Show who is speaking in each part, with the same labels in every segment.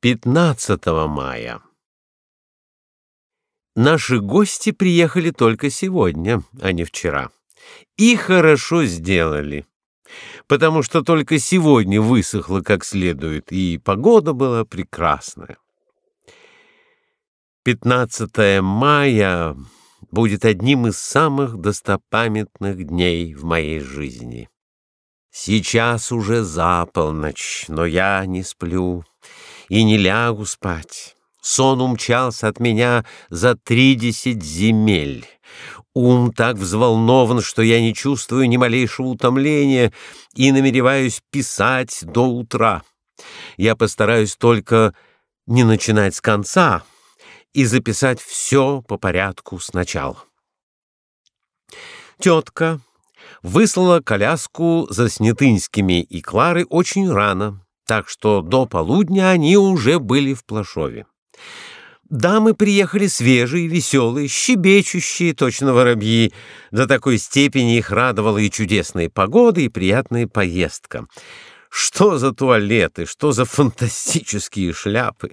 Speaker 1: 15 мая. Наши гости приехали только сегодня, а не вчера. И хорошо сделали, потому что только сегодня высохло как следует, и погода была прекрасная. 15 мая будет одним из самых достопамятных дней в моей жизни. Сейчас уже за полночь, но я не сплю и не лягу спать. Сон умчался от меня за тридесять земель. Ум так взволнован, что я не чувствую ни малейшего утомления и намереваюсь писать до утра. Я постараюсь только не начинать с конца и записать все по порядку сначала. Тетка выслала коляску за Снятынскими и Клары очень рано, так что до полудня они уже были в Плашове. Дамы приехали свежие, веселые, щебечущие, точно воробьи. До такой степени их радовала и чудесная погода, и приятная поездка. Что за туалеты, что за фантастические шляпы!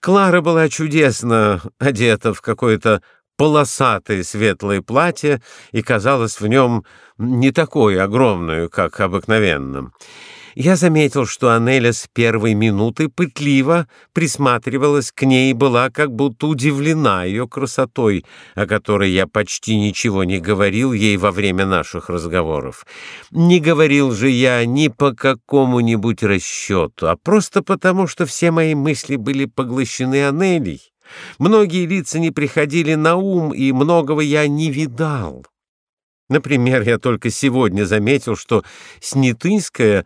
Speaker 1: Клара была чудесно одета в какое-то полосатое светлое платье и казалось в нем не такой огромную, как обыкновенно. Я заметил, что Анеля с первой минуты пытливо присматривалась к ней и была как будто удивлена ее красотой, о которой я почти ничего не говорил ей во время наших разговоров. Не говорил же я ни по какому-нибудь расчету, а просто потому, что все мои мысли были поглощены Анелей. Многие лица не приходили на ум, и многого я не видал. Например, я только сегодня заметил, что Снятынская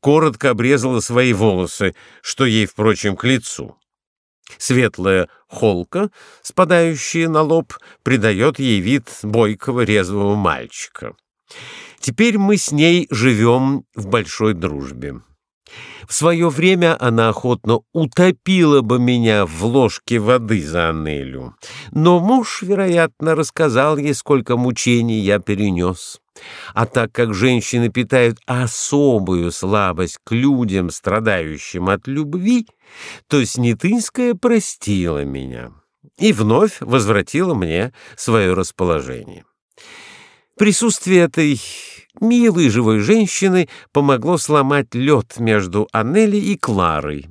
Speaker 1: коротко обрезала свои волосы, что ей, впрочем, к лицу. Светлая холка, спадающая на лоб, придает ей вид бойкого резвого мальчика. Теперь мы с ней живем в большой дружбе. В свое время она охотно утопила бы меня в ложке воды за Аннелю, но муж, вероятно, рассказал ей, сколько мучений я перенес. А так как женщины питают особую слабость к людям, страдающим от любви, то Снятынская простила меня и вновь возвратила мне свое расположение. Присутствие этой милой живой женщины помогло сломать лед между Аннели и Кларой.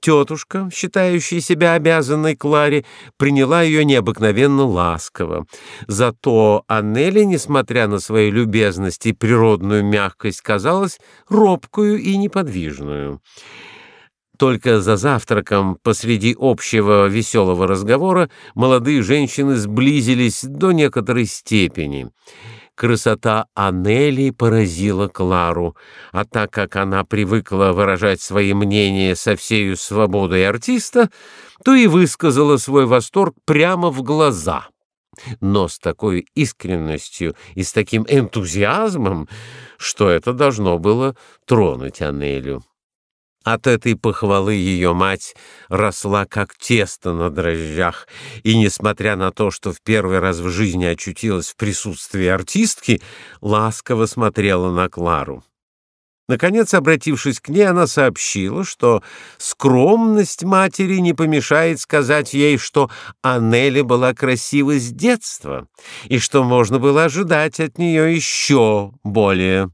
Speaker 1: Тетушка, считающая себя обязанной Кларе, приняла ее необыкновенно ласково. Зато Аннели, несмотря на свою любезность и природную мягкость, казалась робкую и неподвижную. Только за завтраком, посреди общего веселого разговора, молодые женщины сблизились до некоторой степени — красота Анели поразила Клару, а так как она привыкла выражать свои мнения со всей свободой артиста, то и высказала свой восторг прямо в глаза, но с такой искренностью и с таким энтузиазмом, что это должно было тронуть Анелю. От этой похвалы ее мать росла как тесто на дрожжах, и, несмотря на то, что в первый раз в жизни очутилась в присутствии артистки, ласково смотрела на Клару. Наконец, обратившись к ней, она сообщила, что скромность матери не помешает сказать ей, что Аннели была красива с детства, и что можно было ожидать от нее еще более.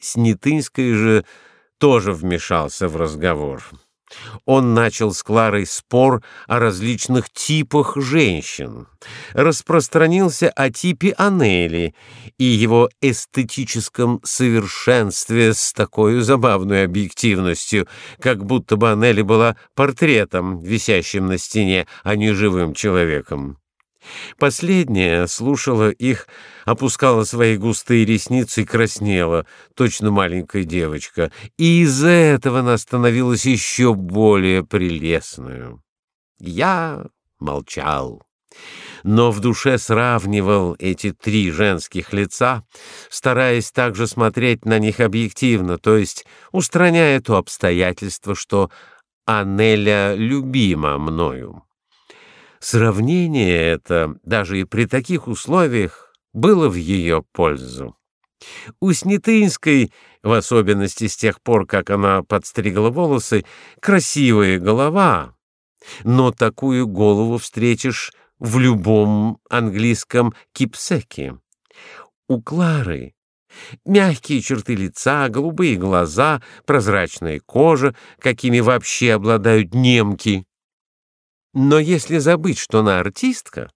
Speaker 1: Снятынская же тоже вмешался в разговор. Он начал с Кларой спор о различных типах женщин, распространился о типе Анели и его эстетическом совершенстве с такой забавной объективностью, как будто бы Анели была портретом, висящим на стене, а не живым человеком. Последняя слушала их, опускала свои густые ресницы и краснела, точно маленькая девочка, и из-за этого она становилась еще более прелестную. Я молчал, но в душе сравнивал эти три женских лица, стараясь также смотреть на них объективно, то есть устраняя то обстоятельство, что Анеля любима мною. Сравнение это, даже и при таких условиях, было в ее пользу. У Снятынской, в особенности с тех пор, как она подстригла волосы, красивая голова, но такую голову встретишь в любом английском кипсеке. У Клары мягкие черты лица, голубые глаза, прозрачная кожа, какими вообще обладают немки. Но если забыть, что она артистка,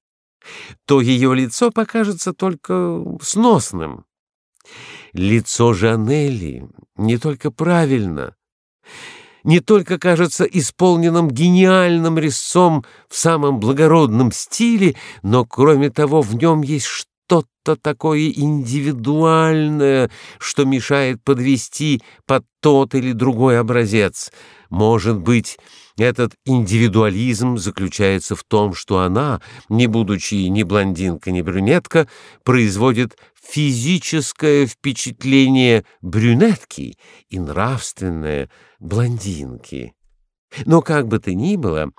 Speaker 1: то ее лицо покажется только сносным. Лицо Жанелли не только правильно, не только кажется исполненным гениальным резцом в самом благородном стиле, но, кроме того, в нем есть что-то такое индивидуальное, что мешает подвести под тот или другой образец. Может быть, этот индивидуализм заключается в том, что она, не будучи ни блондинка, ни брюнетка, производит физическое впечатление брюнетки и нравственное блондинки. Но как бы то ни было,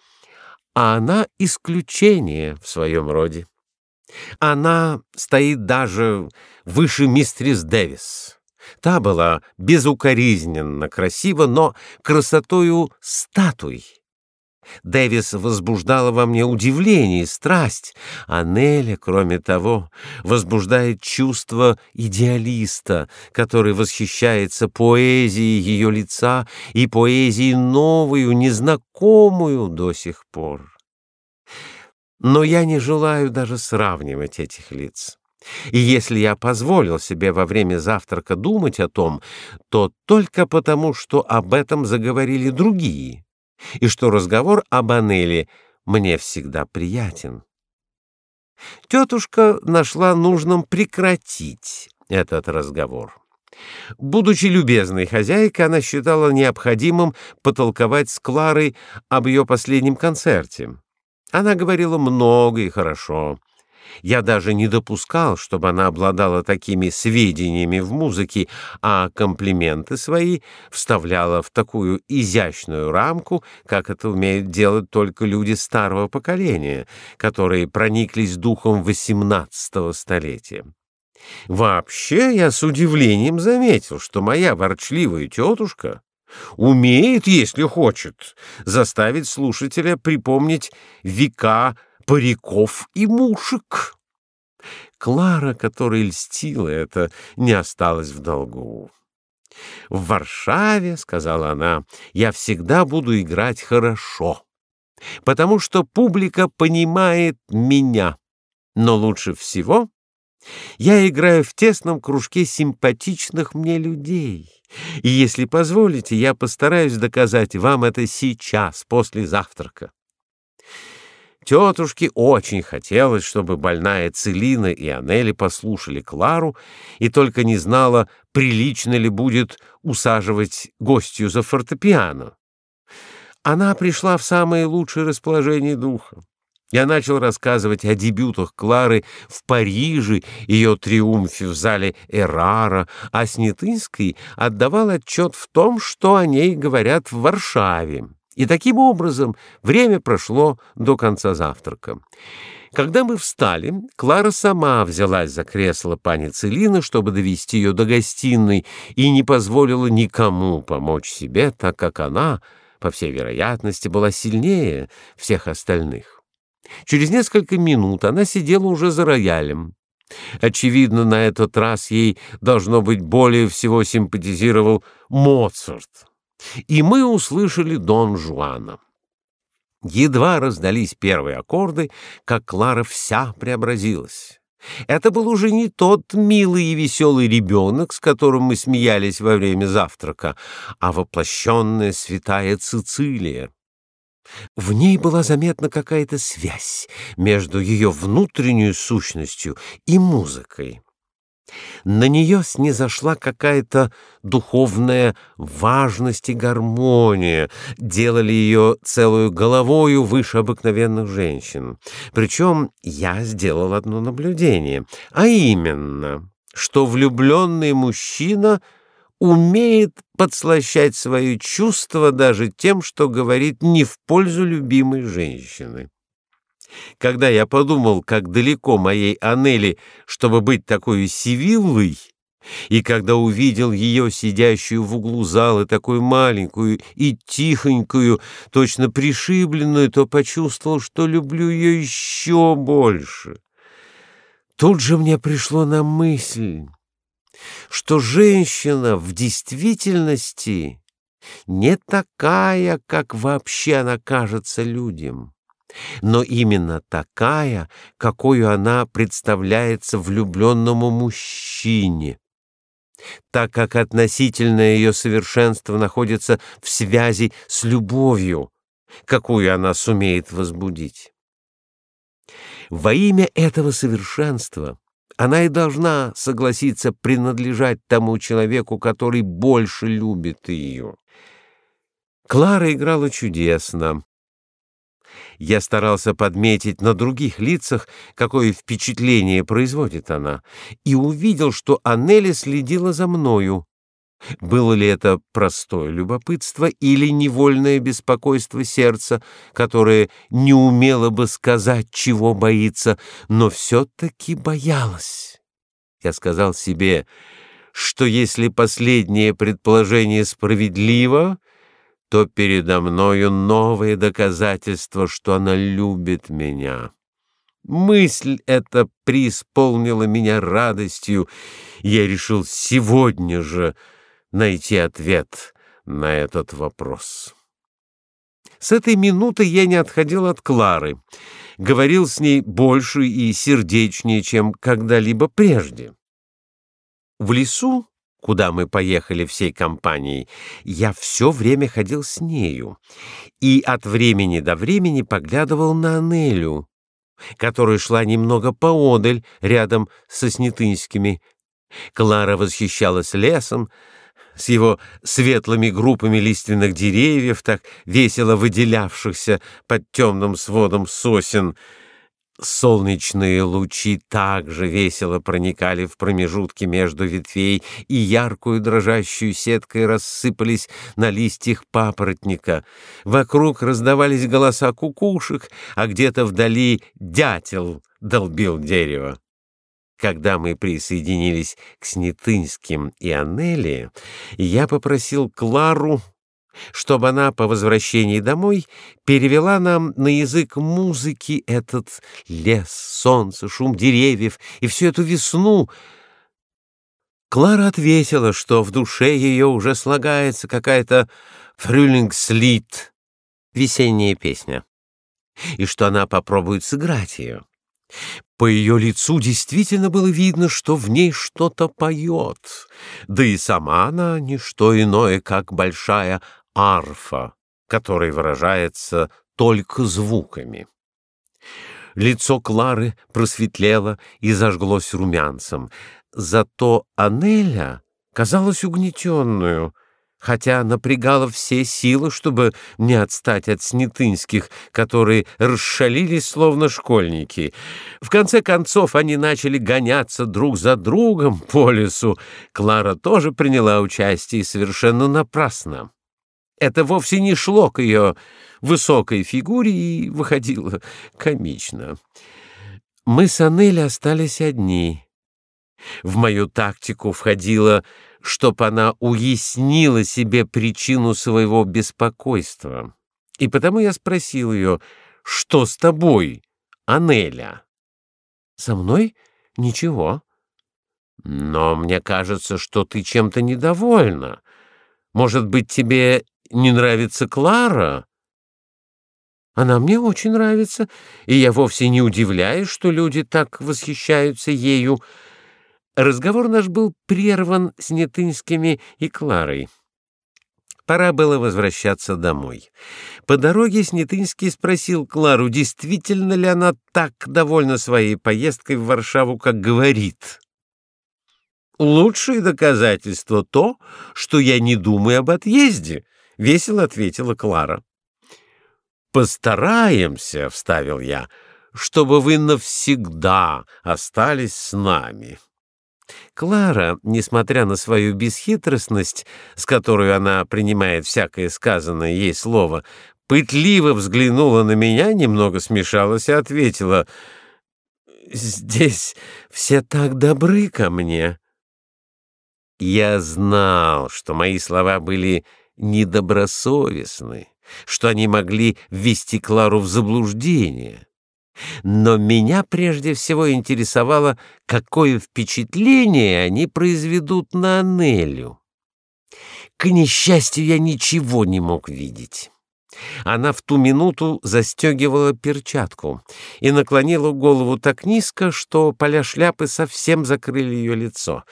Speaker 1: она исключение в своем роде. Она стоит даже выше мистерис Дэвис. Та была безукоризненно красива, но красотою статуй. Дэвис возбуждала во мне удивление и страсть, а Неля, кроме того, возбуждает чувство идеалиста, который восхищается поэзией ее лица и поэзией новую, незнакомую до сих пор. Но я не желаю даже сравнивать этих лиц. И если я позволил себе во время завтрака думать о том, то только потому, что об этом заговорили другие, и что разговор об Анеле мне всегда приятен. Тетушка нашла нужным прекратить этот разговор. Будучи любезной хозяйкой, она считала необходимым потолковать с Кларой об ее последнем концерте. Она говорила много и хорошо. Я даже не допускал, чтобы она обладала такими сведениями в музыке, а комплименты свои вставляла в такую изящную рамку, как это умеют делать только люди старого поколения, которые прониклись духом XVIII столетия. Вообще, я с удивлением заметил, что моя ворчливая тетушка умеет, если хочет, заставить слушателя припомнить века париков и мушек. Клара, которой льстила это, не осталась в долгу. «В Варшаве, — сказала она, — я всегда буду играть хорошо, потому что публика понимает меня, но лучше всего я играю в тесном кружке симпатичных мне людей, и, если позволите, я постараюсь доказать вам это сейчас, после завтрака. Тетушке очень хотелось, чтобы больная Целина и Анели послушали Клару, и только не знала, прилично ли будет усаживать гостью за фортепиано. Она пришла в самое лучшее расположение духа. Я начал рассказывать о дебютах Клары в Париже, ее триумфе в зале Эрара, а Снятынской отдавал отчет в том, что о ней говорят в Варшаве. И таким образом время прошло до конца завтрака. Когда мы встали, Клара сама взялась за кресло пани Целины, чтобы довести ее до гостиной, и не позволила никому помочь себе, так как она, по всей вероятности, была сильнее всех остальных. Через несколько минут она сидела уже за роялем. Очевидно, на этот раз ей, должно быть, более всего симпатизировал Моцарт и мы услышали Дон Жуана. Едва раздались первые аккорды, как Клара вся преобразилась. Это был уже не тот милый и веселый ребенок, с которым мы смеялись во время завтрака, а воплощенная святая Цицилия. В ней была заметна какая-то связь между ее внутренней сущностью и музыкой. На нее снизошла какая-то духовная важность и гармония, делали ее целую головою выше обыкновенных женщин. Причем я сделал одно наблюдение, а именно, что влюбленный мужчина умеет подслащать свои чувства даже тем, что говорит не в пользу любимой женщины. Когда я подумал, как далеко моей Анели, чтобы быть такой сивиллой, И когда увидел ее, сидящую в углу зала, такую маленькую и тихонькую, точно пришибленную, то почувствовал, что люблю ее еще больше. Тут же мне пришло на мысль, что женщина в действительности не такая, как вообще она кажется людям, но именно такая, какой она представляется влюбленному мужчине так как относительное ее совершенство находится в связи с любовью, какую она сумеет возбудить. Во имя этого совершенства она и должна согласиться принадлежать тому человеку, который больше любит ее. Клара играла чудесно, я старался подметить на других лицах, какое впечатление производит она, и увидел, что Аннели следила за мною. Было ли это простое любопытство или невольное беспокойство сердца, которое не умело бы сказать, чего боится, но все-таки боялась? Я сказал себе, что если последнее предположение справедливо, то передо мною новое доказательство, что она любит меня. Мысль эта преисполнила меня радостью, я решил сегодня же найти ответ на этот вопрос. С этой минуты я не отходил от Клары, говорил с ней больше и сердечнее, чем когда-либо прежде. В лесу куда мы поехали всей компанией, я все время ходил с нею и от времени до времени поглядывал на Анелю, которая шла немного поодаль, рядом со Снятынскими. Клара восхищалась лесом, с его светлыми группами лиственных деревьев, так весело выделявшихся под темным сводом сосен — Солнечные лучи также весело проникали в промежутки между ветвей и яркую дрожащую сеткой рассыпались на листьях папоротника. Вокруг раздавались голоса кукушек, а где-то вдали дятел долбил дерево. Когда мы присоединились к Снятынским и Аннели, я попросил Клару чтобы она по возвращении домой перевела нам на язык музыки этот лес, солнце, шум деревьев и всю эту весну. Клара ответила, что в душе ее уже слагается какая-то фрюлингслит, весенняя песня, и что она попробует сыграть ее. По ее лицу действительно было видно, что в ней что-то поет, да и сама она не что иное, как большая арфа, который выражается только звуками. Лицо Клары просветлело и зажглось румянцем, зато Анеля казалась угнетенную, хотя напрягала все силы, чтобы не отстать от снятынских, которые расшалились словно школьники. В конце концов они начали гоняться друг за другом по лесу. Клара тоже приняла участие совершенно напрасно. Это вовсе не шло к ее высокой фигуре и выходило комично. Мы с Анелли остались одни. В мою тактику входило, чтоб она уяснила себе причину своего беспокойства. И потому я спросил ее, что с тобой, Анеля? Со мной ничего. Но мне кажется, что ты чем-то недовольна. Может быть, тебе не нравится Клара? Она мне очень нравится, и я вовсе не удивляюсь, что люди так восхищаются ею. Разговор наш был прерван с Нетынскими и Кларой. Пора было возвращаться домой. По дороге Снятынский спросил Клару, действительно ли она так довольна своей поездкой в Варшаву, как говорит. «Лучшее доказательство то, что я не думаю об отъезде», — весело ответила Клара. «Постараемся», — вставил я, — «чтобы вы навсегда остались с нами». Клара, несмотря на свою бесхитростность, с которой она принимает всякое сказанное ей слово, пытливо взглянула на меня, немного смешалась и ответила, «Здесь все так добры ко мне». Я знал, что мои слова были недобросовестны, что они могли ввести Клару в заблуждение. Но меня прежде всего интересовало, какое впечатление они произведут на Анелю. К несчастью, я ничего не мог видеть. Она в ту минуту застегивала перчатку и наклонила голову так низко, что поля шляпы совсем закрыли ее лицо.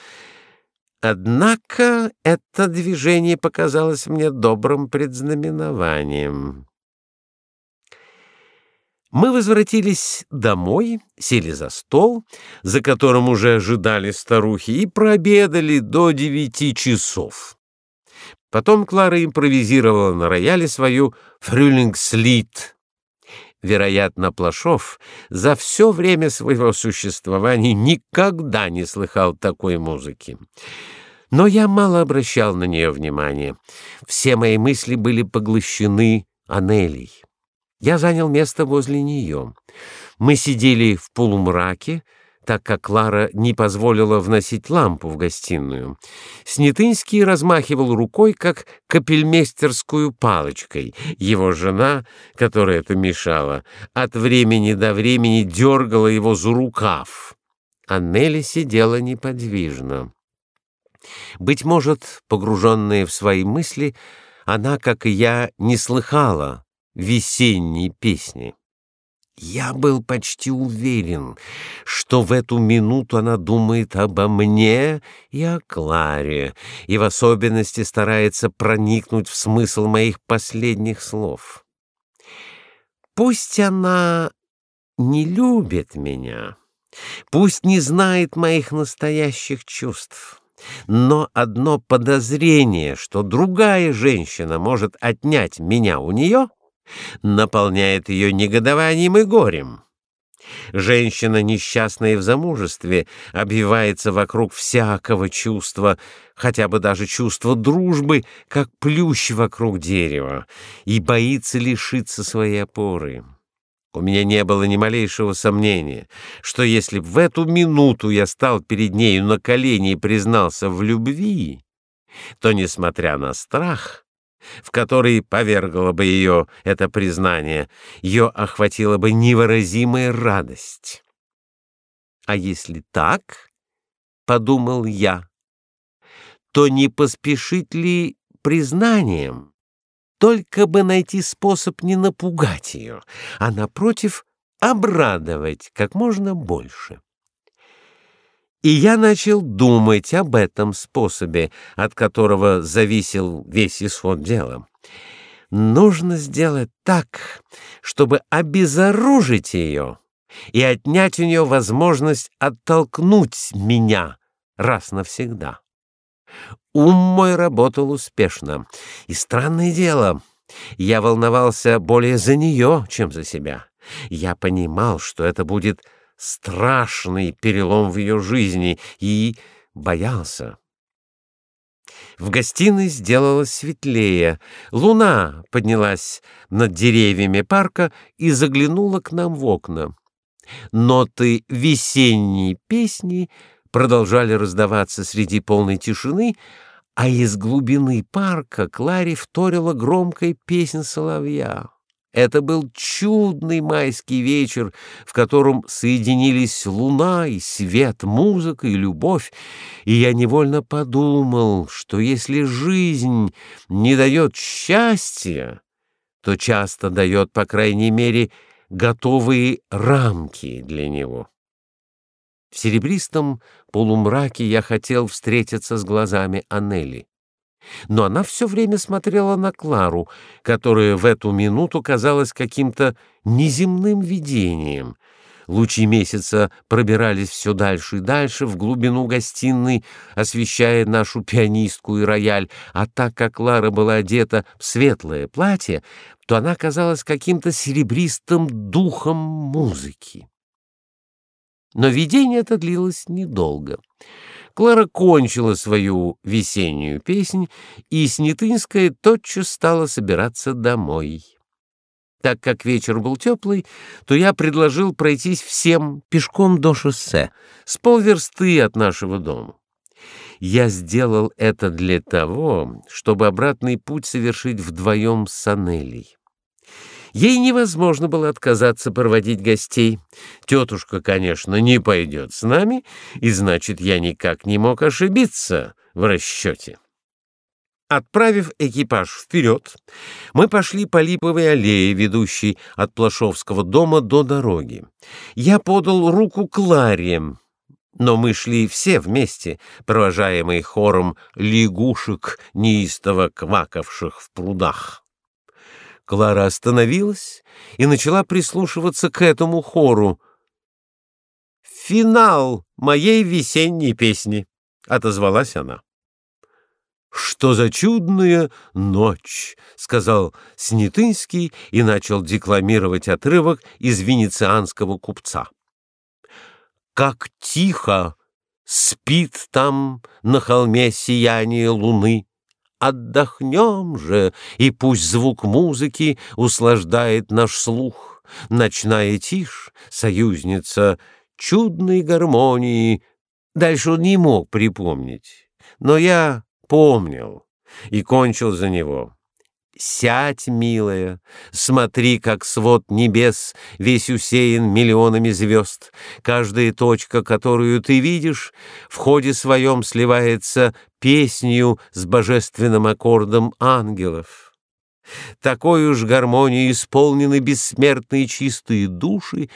Speaker 1: Однако это движение показалось мне добрым предзнаменованием. Мы возвратились домой, сели за стол, за которым уже ожидали старухи, и прообедали до девяти часов. Потом Клара импровизировала на рояле свою «Фрюлингслит». Вероятно, Плашов за все время своего существования никогда не слыхал такой музыки. Но я мало обращал на нее внимания. Все мои мысли были поглощены Анелей. Я занял место возле нее. Мы сидели в полумраке, так как Клара не позволила вносить лампу в гостиную. Снятынский размахивал рукой, как капельмейстерскую палочкой. Его жена, которая это мешала, от времени до времени дергала его за рукав. А Нелли сидела неподвижно. Быть может, погруженная в свои мысли, она, как и я, не слыхала весенней песни. Я был почти уверен, что в эту минуту она думает обо мне и о Кларе, и в особенности старается проникнуть в смысл моих последних слов. Пусть она не любит меня, пусть не знает моих настоящих чувств, но одно подозрение, что другая женщина может отнять меня у нее — наполняет ее негодованием и горем. Женщина, несчастная в замужестве, обвивается вокруг всякого чувства, хотя бы даже чувства дружбы, как плющ вокруг дерева, и боится лишиться своей опоры. У меня не было ни малейшего сомнения, что если в эту минуту я стал перед нею на колени и признался в любви, то, несмотря на страх, в который повергло бы ее это признание, ее охватила бы невыразимая радость. А если так, подумал я, то не поспешить ли признанием, только бы найти способ не напугать ее, а напротив обрадовать как можно больше. И я начал думать об этом способе, от которого зависел весь исход дела. Нужно сделать так, чтобы обезоружить ее и отнять у нее возможность оттолкнуть меня раз навсегда. Ум мой работал успешно, и странное дело, я волновался более за нее, чем за себя. Я понимал, что это будет страшный перелом в ее жизни и боялся. В гостиной сделалось светлее. Луна поднялась над деревьями парка и заглянула к нам в окна. Ноты весенней песни продолжали раздаваться среди полной тишины, а из глубины парка Кларе вторила громкая песня соловья. Это был чудный майский вечер, в котором соединились луна и свет, музыка и любовь, и я невольно подумал, что если жизнь не дает счастья, то часто дает, по крайней мере, готовые рамки для него. В серебристом полумраке я хотел встретиться с глазами Анели но она все время смотрела на Клару, которая в эту минуту казалась каким-то неземным видением. Лучи месяца пробирались все дальше и дальше в глубину гостиной, освещая нашу пианистку и рояль, а так как Клара была одета в светлое платье, то она казалась каким-то серебристым духом музыки. Но видение это длилось недолго. Клара кончила свою весеннюю песнь, и Снятынская тотчас стала собираться домой. Так как вечер был теплый, то я предложил пройтись всем пешком до шоссе, с полверсты от нашего дома. Я сделал это для того, чтобы обратный путь совершить вдвоем с Анелей. Ей невозможно было отказаться проводить гостей. Тетушка, конечно, не пойдет с нами, и значит, я никак не мог ошибиться в расчете. Отправив экипаж вперед, мы пошли по липовой аллее, ведущей от Плашовского дома до дороги. Я подал руку Кларе, но мы шли все вместе, провожаемые хором лягушек, неистово квакавших в прудах. Клара остановилась и начала прислушиваться к этому хору. «Финал моей весенней песни», — отозвалась она. «Что за чудная ночь!» — сказал Снятынский и начал декламировать отрывок из венецианского купца. «Как тихо спит там на холме сияние луны! Отдохнем же, и пусть звук музыки услаждает наш слух. Ночная тишь, союзница чудной гармонии». Дальше он не мог припомнить, но я помнил и кончил за него. Сядь, милая, смотри, как свод небес весь усеян миллионами звезд. Каждая точка, которую ты видишь, в ходе своем сливается песнью с божественным аккордом ангелов. Такой уж гармонией исполнены бессмертные чистые души,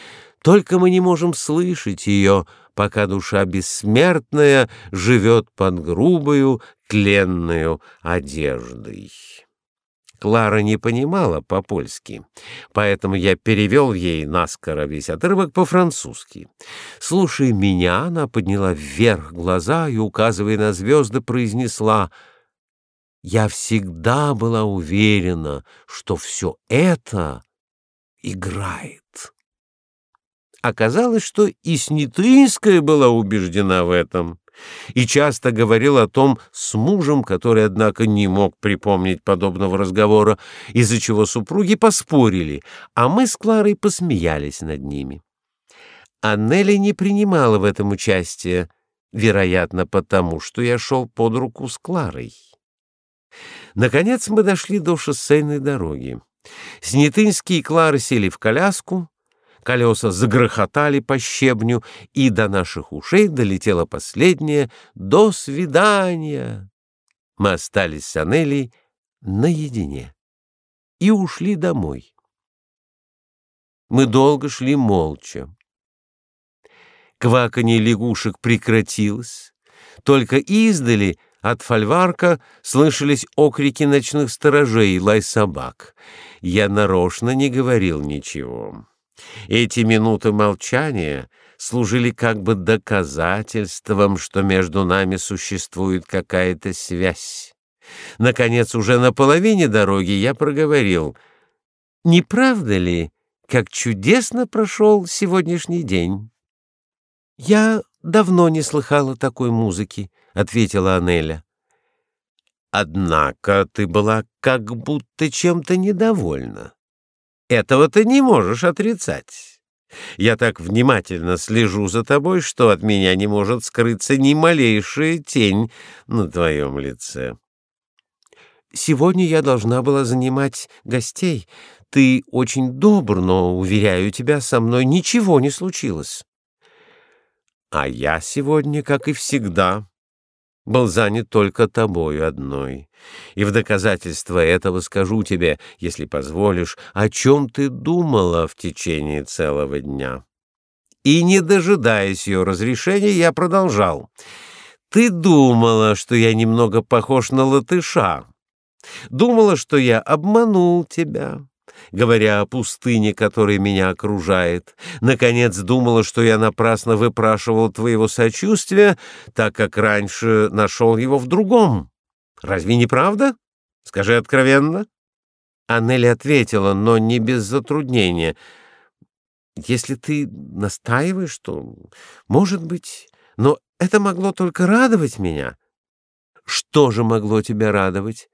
Speaker 1: только мы не можем слышать ее, пока душа бессмертная живет под грубою тленную одеждой. Клара не понимала по-польски, поэтому я перевел ей наскоро весь отрывок по-французски. Слушая меня, она подняла вверх глаза и, указывая на звезды, произнесла «Я всегда была уверена, что все это играет». Оказалось, что и Снятынская была убеждена в этом и часто говорил о том с мужем, который, однако, не мог припомнить подобного разговора, из-за чего супруги поспорили, а мы с Кларой посмеялись над ними. Аннели не принимала в этом участие, вероятно, потому что я шел под руку с Кларой. Наконец мы дошли до шоссейной дороги. Снятынский и Клара сели в коляску, колеса загрохотали по щебню, и до наших ушей долетело последнее «До свидания!». Мы остались с Анелей наедине и ушли домой. Мы долго шли молча. Кваканье лягушек прекратилось, только издали от фольварка слышались окрики ночных сторожей и лай собак. Я нарочно не говорил ничего. Эти минуты молчания служили как бы доказательством, что между нами существует какая-то связь. Наконец, уже на половине дороги я проговорил. «Не правда ли, как чудесно прошел сегодняшний день?» «Я давно не слыхала такой музыки», — ответила Анеля. «Однако ты была как будто чем-то недовольна». Этого ты не можешь отрицать. Я так внимательно слежу за тобой, что от меня не может скрыться ни малейшая тень на твоем лице. Сегодня я должна была занимать гостей. Ты очень добр, но, уверяю тебя, со мной ничего не случилось. А я сегодня, как и всегда, был занят только тобою одной. И в доказательство этого скажу тебе, если позволишь, о чем ты думала в течение целого дня. И, не дожидаясь ее разрешения, я продолжал. Ты думала, что я немного похож на латыша. Думала, что я обманул тебя говоря о пустыне, которая меня окружает. Наконец думала, что я напрасно выпрашивал твоего сочувствия, так как раньше нашел его в другом. Разве не правда? Скажи откровенно. Аннели ответила, но не без затруднения. Если ты настаиваешь, то, может быть, но это могло только радовать меня. Что же могло тебя радовать?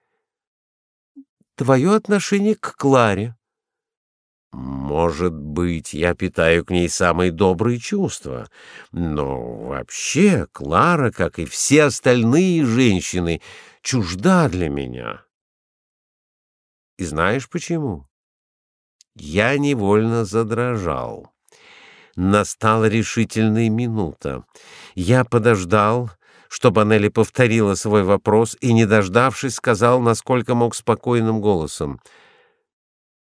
Speaker 1: твое отношение к Кларе. Может быть, я питаю к ней самые добрые чувства, но вообще Клара, как и все остальные женщины, чужда для меня. И знаешь почему? Я невольно задрожал. Настала решительная минута. Я подождал, чтобы Анели повторила свой вопрос, и, не дождавшись, сказал, насколько мог спокойным голосом —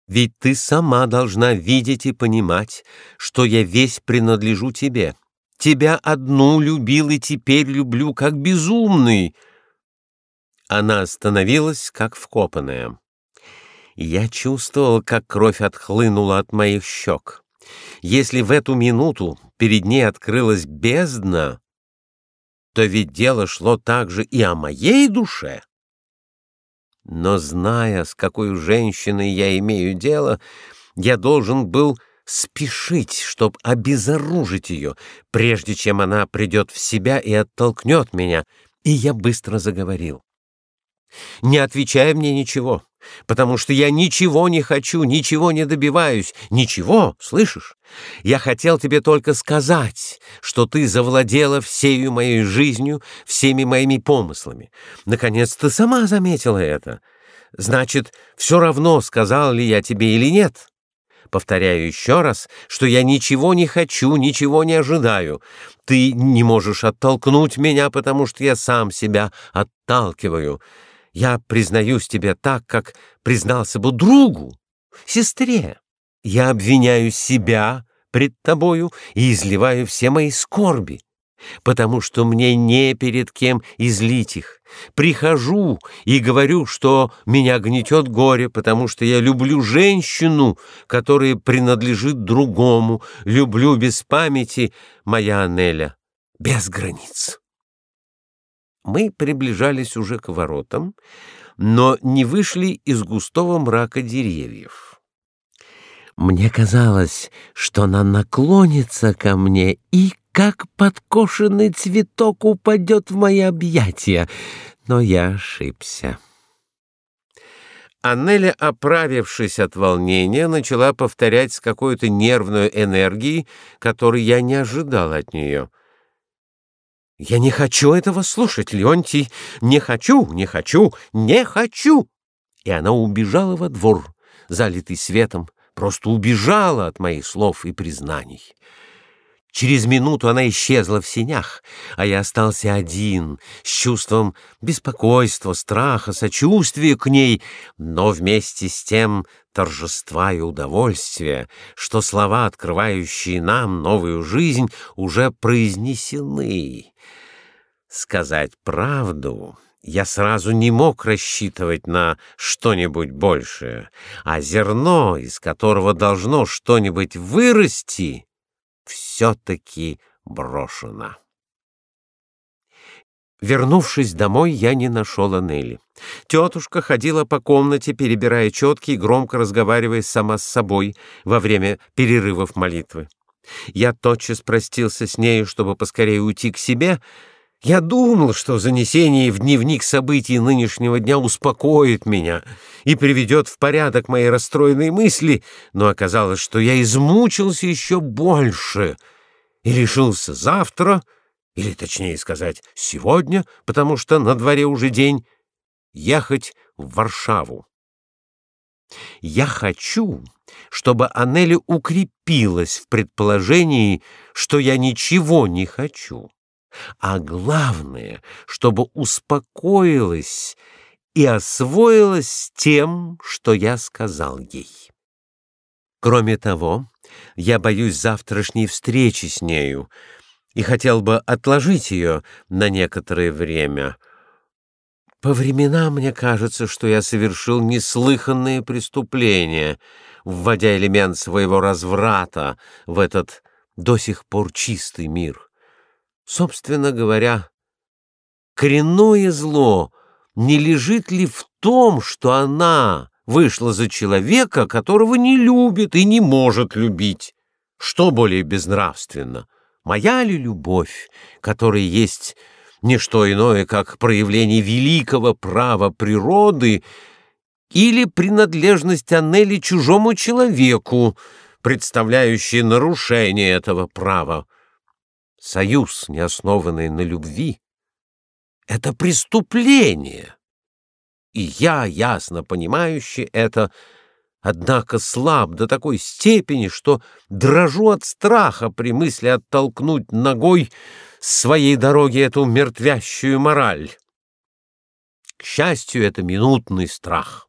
Speaker 1: ведь ты сама должна видеть и понимать, что я весь принадлежу тебе. Тебя одну любил и теперь люблю, как безумный. Она остановилась, как вкопанная. Я чувствовал, как кровь отхлынула от моих щек. Если в эту минуту перед ней открылась бездна, то ведь дело шло также и о моей душе. Но зная, с какой женщиной я имею дело, я должен был спешить, чтоб обезоружить ее, прежде чем она придет в себя и оттолкнет меня, и я быстро заговорил. Не отвечай мне ничего, потому что я ничего не хочу, ничего не добиваюсь, ничего, слышишь? Я хотел тебе только сказать, что ты завладела всею моей жизнью, всеми моими помыслами. Наконец ты сама заметила это. Значит, все равно, сказал ли я тебе или нет. Повторяю еще раз, что я ничего не хочу, ничего не ожидаю. Ты не можешь оттолкнуть меня, потому что я сам себя отталкиваю. Я признаюсь тебе так, как признался бы другу, сестре. Я обвиняю себя пред тобою и изливаю все мои скорби, потому что мне не перед кем излить их. Прихожу и говорю, что меня гнетет горе, потому что я люблю женщину, которая принадлежит другому, люблю без памяти, моя Анеля, без границ. Мы приближались уже к воротам, но не вышли из густого мрака деревьев. Мне казалось, что она наклонится ко мне и, как подкошенный цветок, упадет в мои объятия, но я ошибся. Аннеля, оправившись от волнения, начала повторять с какой-то нервной энергией, которой я не ожидал от нее. Я не хочу этого слушать, Леонтий. Не хочу, не хочу, не хочу. И она убежала во двор, залитый светом, просто убежала от моих слов и признаний. Через минуту она исчезла в сенях, а я остался один, с чувством беспокойства, страха, сочувствия к ней, но вместе с тем торжества и удовольствия, что слова, открывающие нам новую жизнь, уже произнесены. Сказать правду, я сразу не мог рассчитывать на что-нибудь большее, а зерно, из которого должно что-нибудь вырасти, все-таки брошено. Вернувшись домой, я не нашел Анели. Тетушка ходила по комнате, перебирая четки и громко разговаривая сама с собой во время перерывов молитвы. Я тотчас простился с нею, чтобы поскорее уйти к себе. Я думал, что занесение в дневник событий нынешнего дня успокоит меня и приведет в порядок мои расстроенные мысли, но оказалось, что я измучился еще больше и решился завтра — или, точнее сказать, сегодня, потому что на дворе уже день, ехать в Варшаву. Я хочу, чтобы Анели укрепилась в предположении, что я ничего не хочу, а главное, чтобы успокоилась и освоилась тем, что я сказал ей. Кроме того, я боюсь завтрашней встречи с нею, и хотел бы отложить ее на некоторое время. По временам мне кажется, что я совершил неслыханные преступления, вводя элемент своего разврата в этот до сих пор чистый мир. Собственно говоря, коренное зло не лежит ли в том, что она вышла за человека, которого не любит и не может любить? Что более безнравственно — Моя ли любовь, которая есть не что иное, как проявление великого права природы, или принадлежность Аннели чужому человеку, представляющий нарушение этого права. Союз, не основанный на любви, — это преступление. И я, ясно понимающий это, однако слаб до такой степени, что дрожу от страха при мысли оттолкнуть ногой своей дороги эту мертвящую мораль. К счастью, это минутный страх.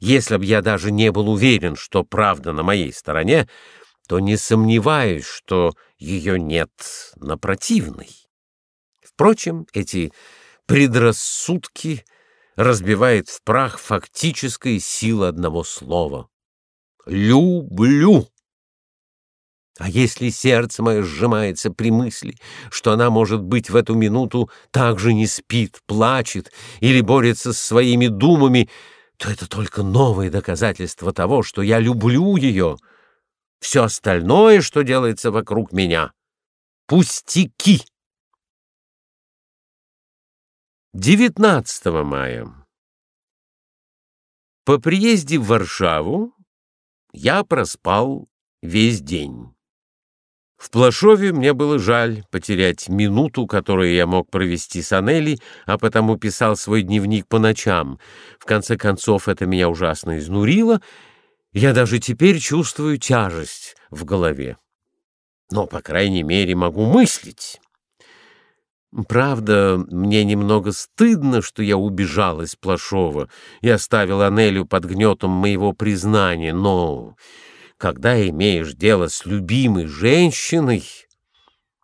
Speaker 1: Если б я даже не был уверен, что правда на моей стороне, то не сомневаюсь, что ее нет на противной. Впрочем, эти предрассудки разбивает в прах фактическая сила одного слова. «Люблю». А если сердце мое сжимается при мысли, что она, может быть, в эту минуту также не спит, плачет или борется с своими думами, то это только новое доказательство того, что я люблю ее. Все остальное, что делается вокруг меня — пустяки. 19 мая. По приезде в Варшаву я проспал весь день. В Плашове мне было жаль потерять минуту, которую я мог провести с Анели, а потому писал свой дневник по ночам. В конце концов, это меня ужасно изнурило. Я даже теперь чувствую тяжесть в голове. Но, по крайней мере, могу мыслить. Правда, мне немного стыдно, что я убежал из Плашова и оставил Анелю под гнетом моего признания, но когда имеешь дело с любимой женщиной,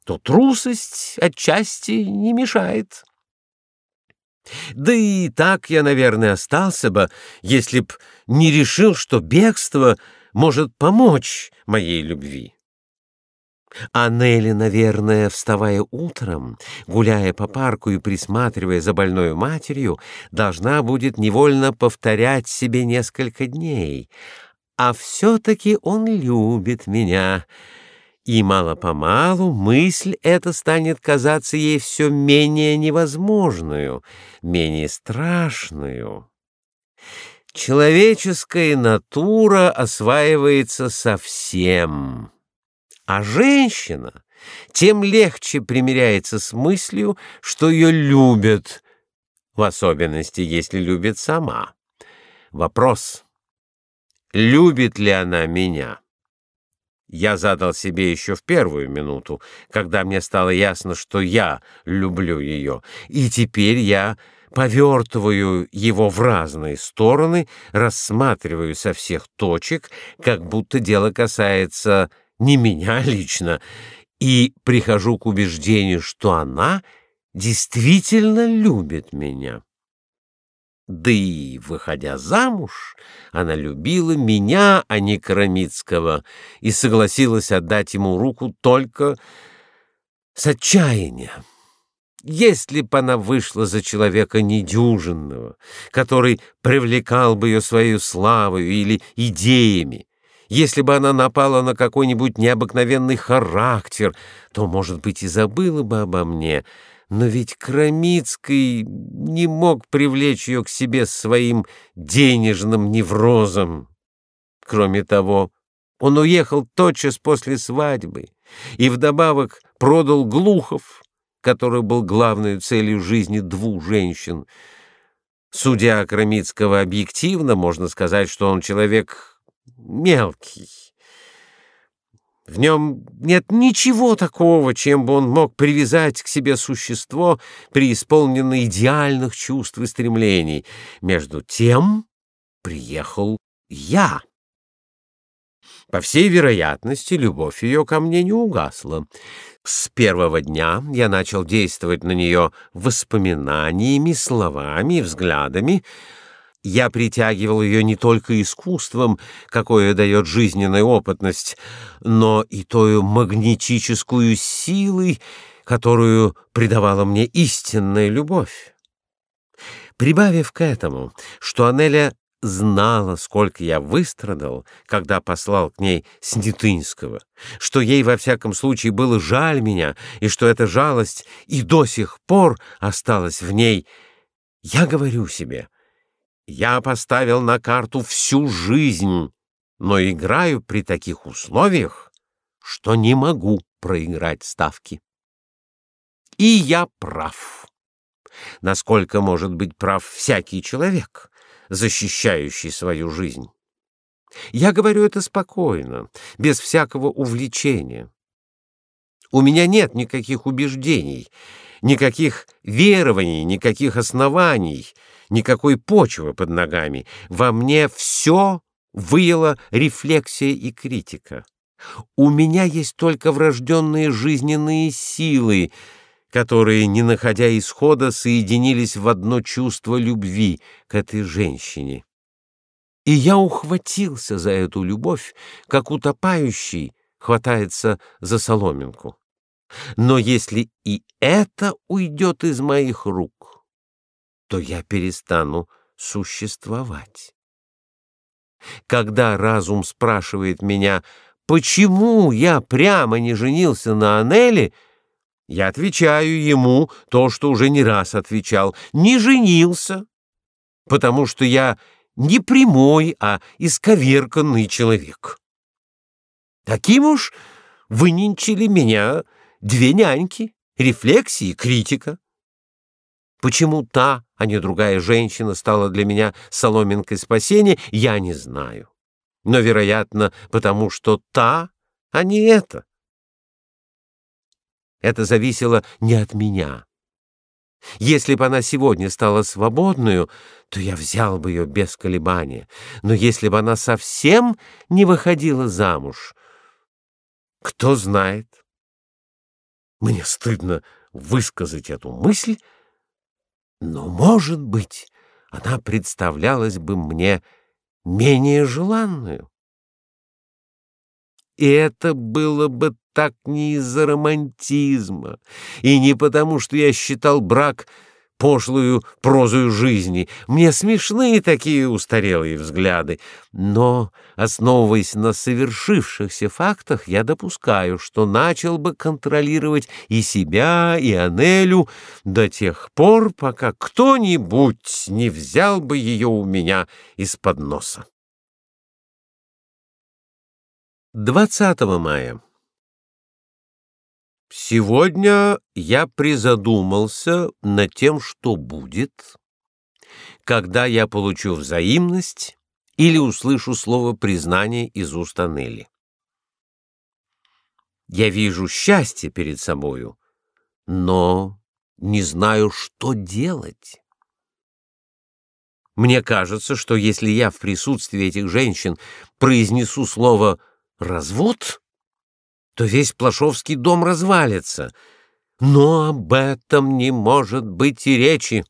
Speaker 1: то трусость отчасти не мешает. Да и так я, наверное, остался бы, если б не решил, что бегство может помочь моей любви. А Нелли, наверное, вставая утром, гуляя по парку и присматривая за больной матерью, должна будет невольно повторять себе несколько дней — а все-таки он любит меня. И мало-помалу мысль эта станет казаться ей все менее невозможную, менее страшную. Человеческая натура осваивается совсем, а женщина тем легче примиряется с мыслью, что ее любят, в особенности, если любит сама. Вопрос — любит ли она меня. Я задал себе еще в первую минуту, когда мне стало ясно, что я люблю ее, и теперь я повертываю его в разные стороны, рассматриваю со всех точек, как будто дело касается не меня лично, и прихожу к убеждению, что она действительно любит меня. Да и, выходя замуж, она любила меня, а не Карамицкого, и согласилась отдать ему руку только с отчаяния. Если бы она вышла за человека недюжинного, который привлекал бы ее своей славой или идеями, если бы она напала на какой-нибудь необыкновенный характер, то, может быть, и забыла бы обо мне — но ведь Крамицкий не мог привлечь ее к себе своим денежным неврозом. Кроме того, он уехал тотчас после свадьбы и вдобавок продал Глухов, который был главной целью жизни двух женщин. Судя Крамицкого объективно, можно сказать, что он человек мелкий, в нем нет ничего такого, чем бы он мог привязать к себе существо, преисполненное идеальных чувств и стремлений. Между тем приехал я. По всей вероятности, любовь ее ко мне не угасла. С первого дня я начал действовать на нее воспоминаниями, словами, взглядами, я притягивал ее не только искусством, какое дает жизненная опытность, но и той магнетическую силой, которую придавала мне истинная любовь. Прибавив к этому, что Анеля знала, сколько я выстрадал, когда послал к ней Снятынского, что ей во всяком случае было жаль меня, и что эта жалость и до сих пор осталась в ней, я говорю себе — Я поставил на карту всю жизнь, но играю при таких условиях, что не могу проиграть ставки. И я прав. Насколько может быть прав всякий человек, защищающий свою жизнь? Я говорю это спокойно, без всякого увлечения. У меня нет никаких убеждений, никаких верований, никаких оснований, никакой почвы под ногами. Во мне все выела рефлексия и критика. У меня есть только врожденные жизненные силы, которые, не находя исхода, соединились в одно чувство любви к этой женщине. И я ухватился за эту любовь, как утопающий хватается за соломинку. Но если и это уйдет из моих рук, то я перестану существовать. Когда разум спрашивает меня, почему я прямо не женился на Анеле, я отвечаю ему то, что уже не раз отвечал: не женился, потому что я не прямой, а исковерканный человек. Таким уж выненчили меня две няньки, рефлексии и критика. Почему та, а не другая женщина стала для меня соломинкой спасения, я не знаю. Но, вероятно, потому что та, а не эта. Это зависело не от меня. Если бы она сегодня стала свободную, то я взял бы ее без колебания. Но если бы она совсем не выходила замуж, кто знает? Мне стыдно высказать эту мысль, но, может быть, она представлялась бы мне менее желанную. И это было бы так не из-за романтизма, и не потому, что я считал брак пошлую прозою жизни. Мне смешны такие устарелые взгляды, но, основываясь на совершившихся фактах, я допускаю, что начал бы контролировать и себя, и Анелю до тех пор, пока кто-нибудь не взял бы ее у меня из-под носа. 20 мая Сегодня я призадумался над тем, что будет, когда я получу взаимность или услышу слово признания из уст Анели. Я вижу счастье перед собою, но не знаю, что делать. Мне кажется, что если я в присутствии этих женщин произнесу слово «развод», то весь Плашовский дом развалится. Но об этом не может быть и речи,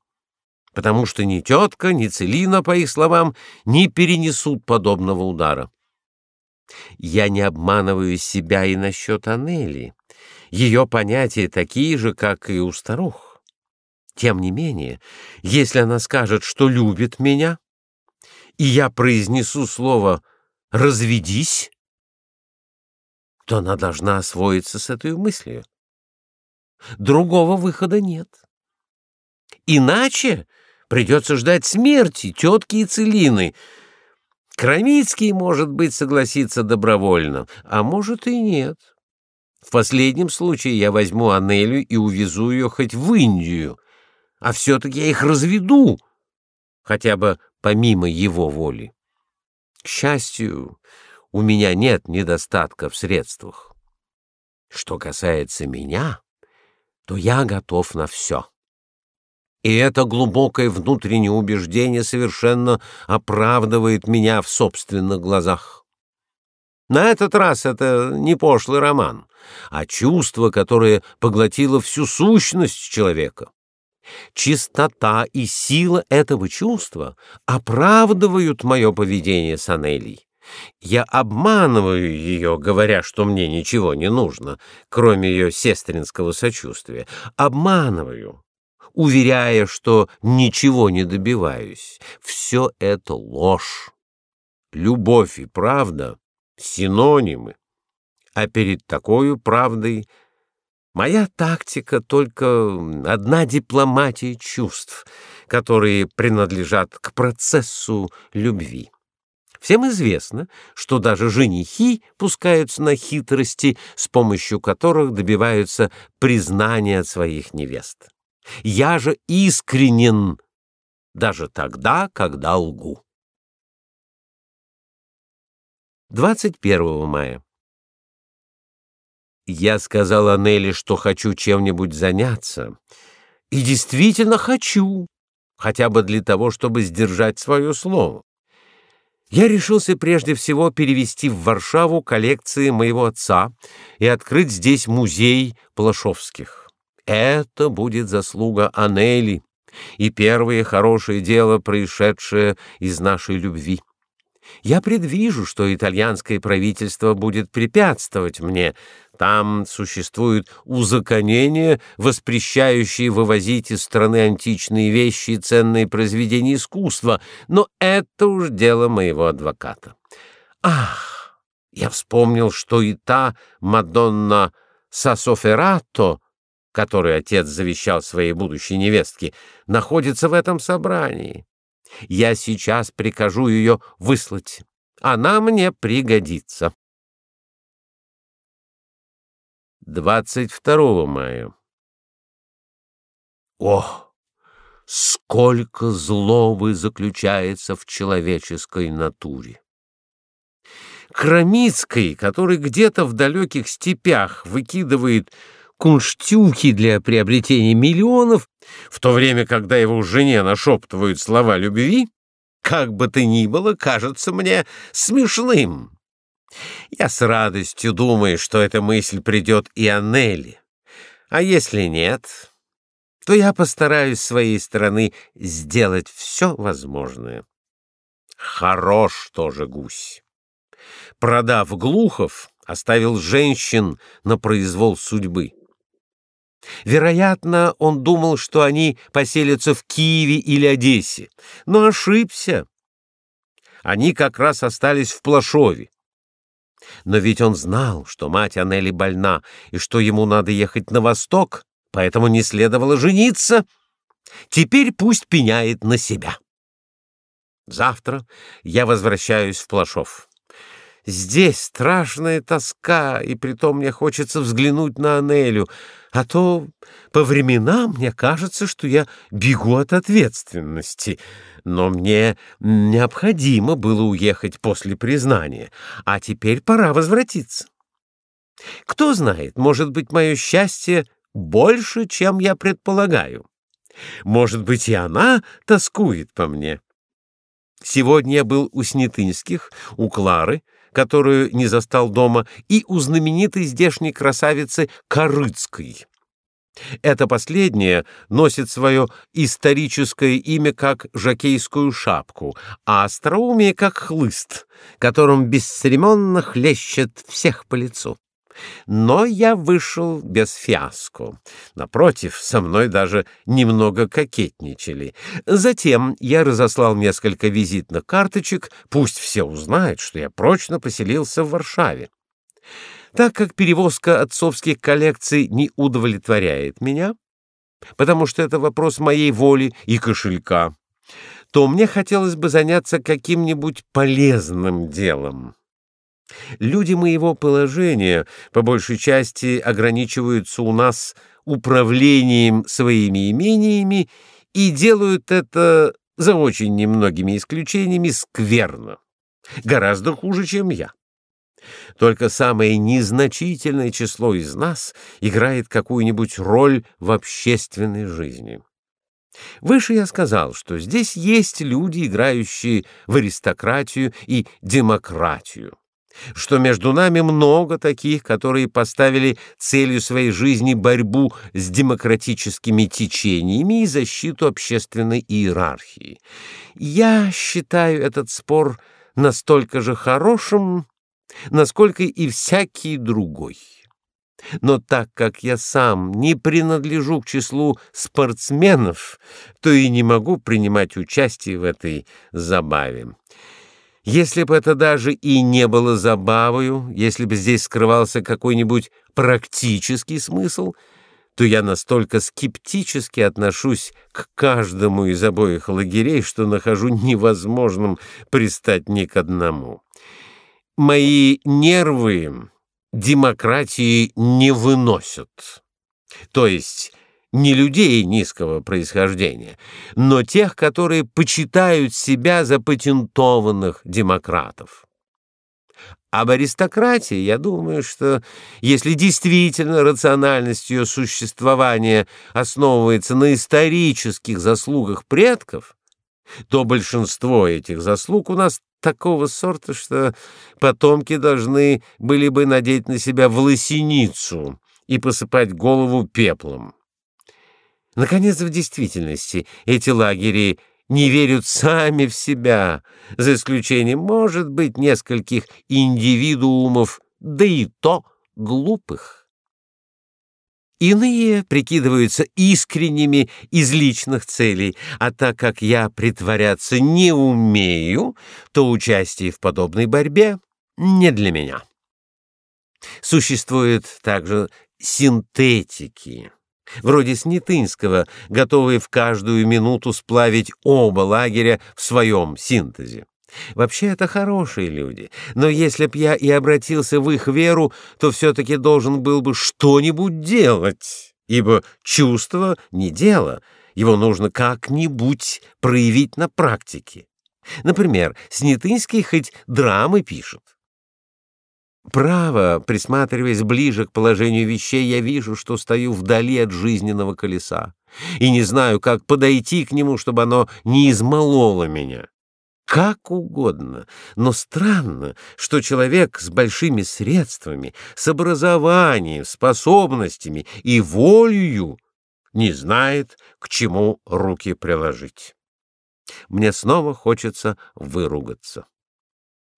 Speaker 1: потому что ни тетка, ни Целина, по их словам, не перенесут подобного удара. Я не обманываю себя и насчет Анели. Ее понятия такие же, как и у старух. Тем не менее, если она скажет, что любит меня, и я произнесу слово «разведись», то она должна освоиться с этой мыслью. Другого выхода нет. Иначе придется ждать смерти тетки и Целины. Крамицкий, может быть, согласится добровольно, а может и нет. В последнем случае я возьму Анелю и увезу ее хоть в Индию, а все-таки я их разведу, хотя бы помимо его воли. К счастью, у меня нет недостатка в средствах. Что касается меня, то я готов на все. И это глубокое внутреннее убеждение совершенно оправдывает меня в собственных глазах. На этот раз это не пошлый роман, а чувство, которое поглотило всю сущность человека. Чистота и сила этого чувства оправдывают мое поведение с Анелей. Я обманываю ее, говоря, что мне ничего не нужно, кроме ее сестринского сочувствия. Обманываю, уверяя, что ничего не добиваюсь. Все это ложь. Любовь и правда — синонимы. А перед такой правдой моя тактика только одна дипломатия чувств, которые принадлежат к процессу любви. Всем известно, что даже женихи пускаются на хитрости, с помощью которых добиваются признания от своих невест. Я же искренен даже тогда, когда лгу. 21 мая. Я сказал Анели, что хочу чем-нибудь заняться, и действительно хочу, хотя бы для того, чтобы сдержать свое слово. Я решился прежде всего перевести в Варшаву коллекции моего отца и открыть здесь музей Плашовских. Это будет заслуга Анели и первое хорошее дело, происшедшее из нашей любви. Я предвижу, что итальянское правительство будет препятствовать мне. Там существуют узаконения, воспрещающие вывозить из страны античные вещи и ценные произведения искусства, но это уж дело моего адвоката. Ах, я вспомнил, что и та Мадонна Сасоферато, которую отец завещал своей будущей невестке, находится в этом собрании. Я сейчас прикажу ее выслать. Она мне пригодится. 22 мая. О, сколько злобы заключается в человеческой натуре! Крамицкий, который где-то в далеких степях выкидывает кунштюки для приобретения миллионов, в то время, когда его жене нашептывают слова любви, как бы то ни было, кажется мне смешным. Я с радостью думаю, что эта мысль придет и Аннели. А если нет, то я постараюсь с своей стороны сделать все возможное. Хорош тоже гусь. Продав Глухов, оставил женщин на произвол судьбы. Вероятно, он думал, что они поселятся в Киеве или Одессе, но ошибся. Они как раз остались в Плашове. Но ведь он знал, что мать Анели больна и что ему надо ехать на восток, поэтому не следовало жениться. Теперь пусть пеняет на себя. Завтра я возвращаюсь в Плашов. Здесь страшная тоска, и притом мне хочется взглянуть на Анелю, а то по временам мне кажется, что я бегу от ответственности. Но мне необходимо было уехать после признания, а теперь пора возвратиться. Кто знает, может быть, мое счастье больше, чем я предполагаю. Может быть, и она тоскует по мне. Сегодня я был у Снятынских, у Клары, которую не застал дома, и у знаменитой здешней красавицы Корыцкой. Это последнее носит свое историческое имя как жакейскую шапку, а остроумие как хлыст, которым бесцеремонно хлещет всех по лицу. Но я вышел без фиаско. Напротив, со мной даже немного кокетничали. Затем я разослал несколько визитных карточек, пусть все узнают, что я прочно поселился в Варшаве. Так как перевозка отцовских коллекций не удовлетворяет меня, потому что это вопрос моей воли и кошелька, то мне хотелось бы заняться каким-нибудь полезным делом. Люди моего положения по большей части ограничиваются у нас управлением своими имениями и делают это за очень немногими исключениями скверно, гораздо хуже, чем я. Только самое незначительное число из нас играет какую-нибудь роль в общественной жизни. Выше я сказал, что здесь есть люди, играющие в аристократию и демократию что между нами много таких, которые поставили целью своей жизни борьбу с демократическими течениями и защиту общественной иерархии. Я считаю этот спор настолько же хорошим, насколько и всякий другой. Но так как я сам не принадлежу к числу спортсменов, то и не могу принимать участие в этой забаве. Если бы это даже и не было забавою, если бы здесь скрывался какой-нибудь практический смысл, то я настолько скептически отношусь к каждому из обоих лагерей, что нахожу невозможным пристать ни к одному. Мои нервы демократии не выносят. То есть не людей низкого происхождения, но тех, которые почитают себя за патентованных демократов. Об аристократии я думаю, что если действительно рациональность ее существования основывается на исторических заслугах предков, то большинство этих заслуг у нас такого сорта, что потомки должны были бы надеть на себя власеницу и посыпать голову пеплом. Наконец, в действительности эти лагеря не верят сами в себя, за исключением, может быть, нескольких индивидуумов, да и то глупых. Иные прикидываются искренними из личных целей, а так как я притворяться не умею, то участие в подобной борьбе не для меня. Существуют также синтетики, вроде Снятынского, готовые в каждую минуту сплавить оба лагеря в своем синтезе. Вообще это хорошие люди, но если б я и обратился в их веру, то все-таки должен был бы что-нибудь делать, ибо чувство не дело, его нужно как-нибудь проявить на практике. Например, Снятынский хоть драмы пишет, Право, присматриваясь ближе к положению вещей, я вижу, что стою вдали от жизненного колеса и не знаю, как подойти к нему, чтобы оно не измололо меня. Как угодно, но странно, что человек с большими средствами, с образованием, способностями и волею не знает, к чему руки приложить. Мне снова хочется выругаться.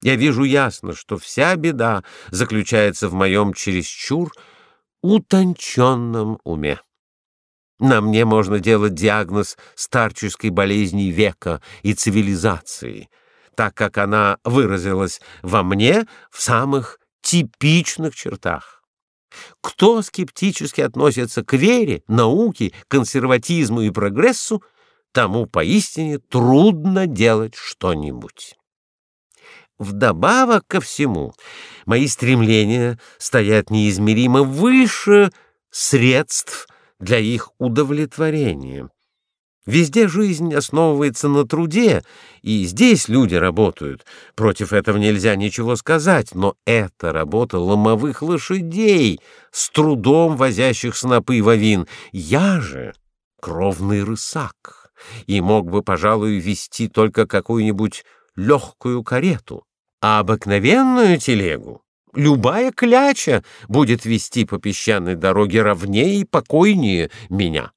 Speaker 1: Я вижу ясно, что вся беда заключается в моем чересчур утонченном уме. На мне можно делать диагноз старческой болезни века и цивилизации, так как она выразилась во мне в самых типичных чертах. Кто скептически относится к вере, науке, консерватизму и прогрессу, тому поистине трудно делать что-нибудь. Вдобавок ко всему, мои стремления стоят неизмеримо выше средств для их удовлетворения. Везде жизнь основывается на труде, и здесь люди работают. Против этого нельзя ничего сказать, но это работа ломовых лошадей, с трудом возящих снопы вовин. Я же кровный рысак и мог бы, пожалуй, вести только какую-нибудь легкую карету а обыкновенную телегу любая кляча будет вести по песчаной дороге ровнее и покойнее меня.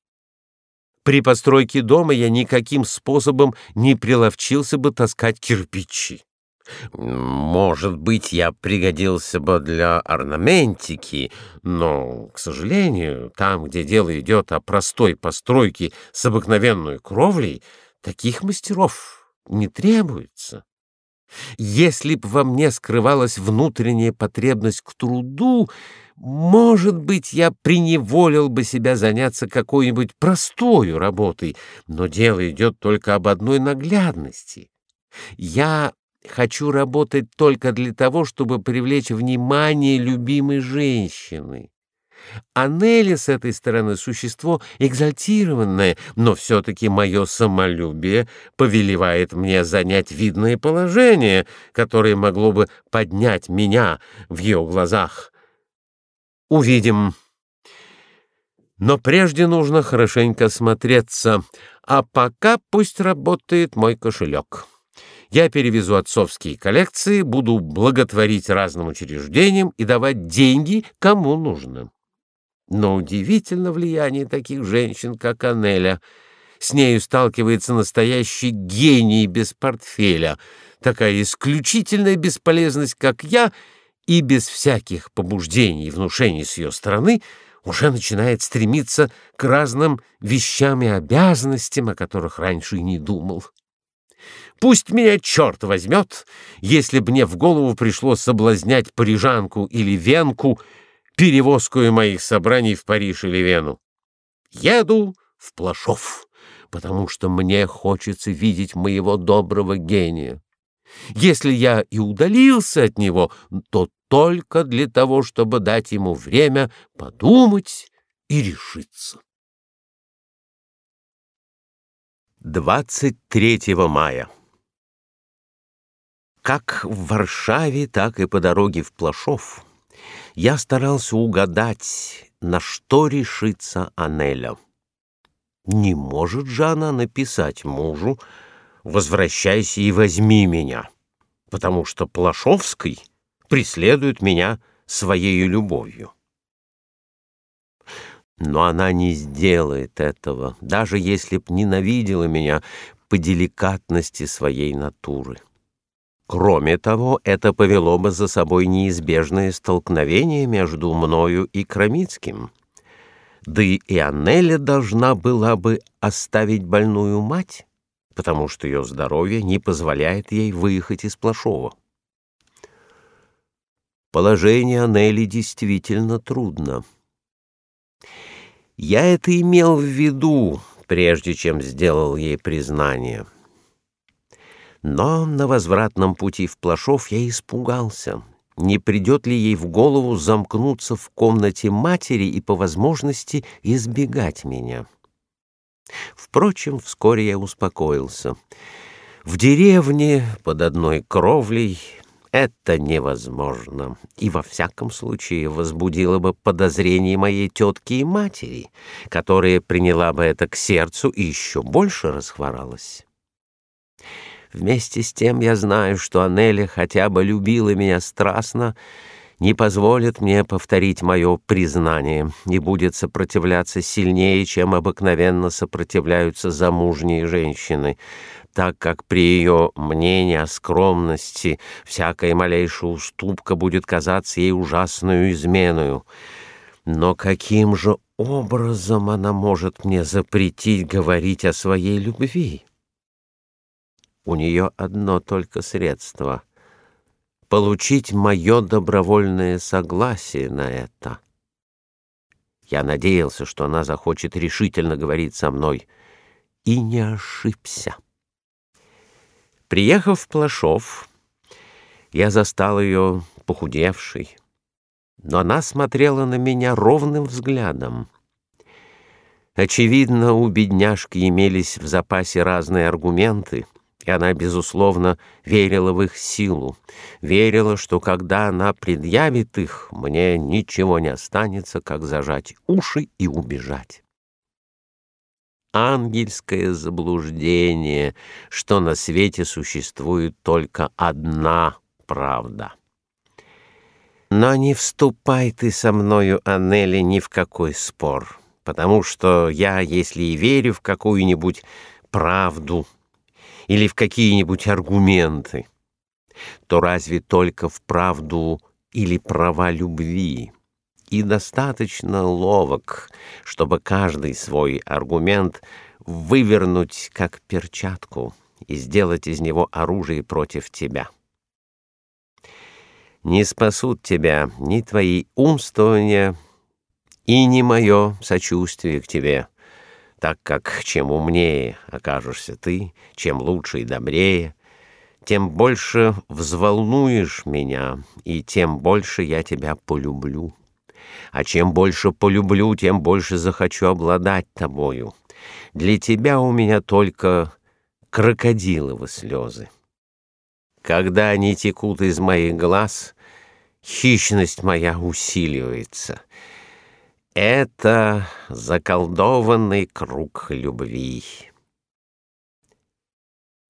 Speaker 1: При постройке дома я никаким способом не приловчился бы таскать кирпичи. Может быть, я пригодился бы для орнаментики, но, к сожалению, там, где дело идет о простой постройке с обыкновенной кровлей, таких мастеров не требуется. Если б во мне скрывалась внутренняя потребность к труду, может быть, я приневолил бы себя заняться какой-нибудь простой работой, но дело идет только об одной наглядности. Я хочу работать только для того, чтобы привлечь внимание любимой женщины. Анели с этой стороны существо экзальтированное, но все-таки мое самолюбие повелевает мне занять видное положение, которое могло бы поднять меня в ее глазах. Увидим. Но прежде нужно хорошенько смотреться, а пока пусть работает мой кошелек. Я перевезу отцовские коллекции, буду благотворить разным учреждениям и давать деньги, кому нужно. Но удивительно влияние таких женщин, как Анеля. С нею сталкивается настоящий гений без портфеля, такая исключительная бесполезность, как я, и без всяких побуждений и внушений с ее стороны уже начинает стремиться к разным вещам и обязанностям, о которых раньше и не думал. Пусть меня черт возьмет, если б мне в голову пришло соблазнять парижанку или венку, перевозку моих собраний в Париж или Вену. Еду в Плашов, потому что мне хочется видеть моего доброго гения. Если я и удалился от него, то только для того, чтобы дать ему время подумать и решиться. 23 мая Как в Варшаве, так и по дороге в Плашов я старался угадать, на что решится Анеля. Не может же она написать мужу «Возвращайся и возьми меня», потому что Плашовский преследует меня своей любовью. Но она не сделает этого, даже если б ненавидела меня по деликатности своей натуры. Кроме того, это повело бы за собой неизбежное столкновение между мною и Крамицким. Да и Аннеля должна была бы оставить больную мать, потому что ее здоровье не позволяет ей выехать из Плашова. Положение Анели действительно трудно. Я это имел в виду, прежде чем сделал ей признание. Но на возвратном пути в Плашов я испугался, не придет ли ей в голову замкнуться в комнате матери и по возможности избегать меня. Впрочем, вскоре я успокоился. В деревне под одной кровлей это невозможно, и во всяком случае возбудило бы подозрение моей тетки и матери, которая приняла бы это к сердцу и еще больше расхворалась. Вместе с тем я знаю, что Анеля хотя бы любила меня страстно, не позволит мне повторить мое признание и будет сопротивляться сильнее, чем обыкновенно сопротивляются замужние женщины, так как при ее мнении о скромности всякая малейшая уступка будет казаться ей ужасную изменою. Но каким же образом она может мне запретить говорить о своей любви? У нее одно только средство — получить мое добровольное согласие на это. Я надеялся, что она захочет решительно говорить со мной, и не ошибся. Приехав в Плашов, я застал ее похудевшей, но она смотрела на меня ровным взглядом. Очевидно, у бедняжки имелись в запасе разные аргументы — и она, безусловно, верила в их силу, верила, что когда она предъявит их, мне ничего не останется, как зажать уши и убежать. Ангельское заблуждение, что на свете существует только одна правда. Но не вступай ты со мною, Анели, ни в какой спор, потому что я, если и верю в какую-нибудь правду, или в какие-нибудь аргументы, то разве только в правду или права любви. И достаточно ловок, чтобы каждый свой аргумент вывернуть как перчатку и сделать из него оружие против тебя. Не спасут тебя ни твои умствования и ни мое сочувствие к тебе — так как чем умнее окажешься ты, чем лучше и добрее, тем больше взволнуешь меня, и тем больше я тебя полюблю. А чем больше полюблю, тем больше захочу обладать тобою. Для тебя у меня только крокодиловы слезы. Когда они текут из моих глаз, хищность моя усиливается — это заколдованный круг любви.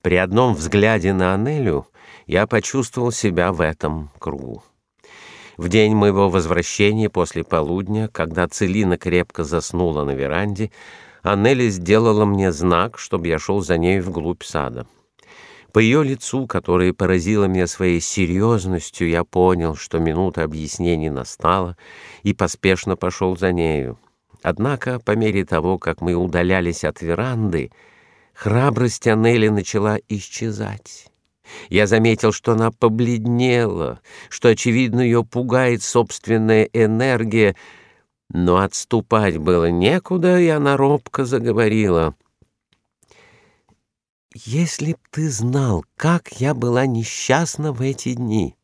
Speaker 1: При одном взгляде на Анелю я почувствовал себя в этом кругу. В день моего возвращения после полудня, когда Целина крепко заснула на веранде, Аннели сделала мне знак, чтобы я шел за ней вглубь сада. По ее лицу, которое поразило меня своей серьезностью, я понял, что минута объяснений настала, и поспешно пошел за нею. Однако, по мере того, как мы удалялись от веранды, храбрость Анели начала исчезать. Я заметил, что она побледнела, что, очевидно, ее пугает собственная энергия, Но отступать было некуда, и она робко заговорила. «Если б ты знал, как я была несчастна в эти дни!»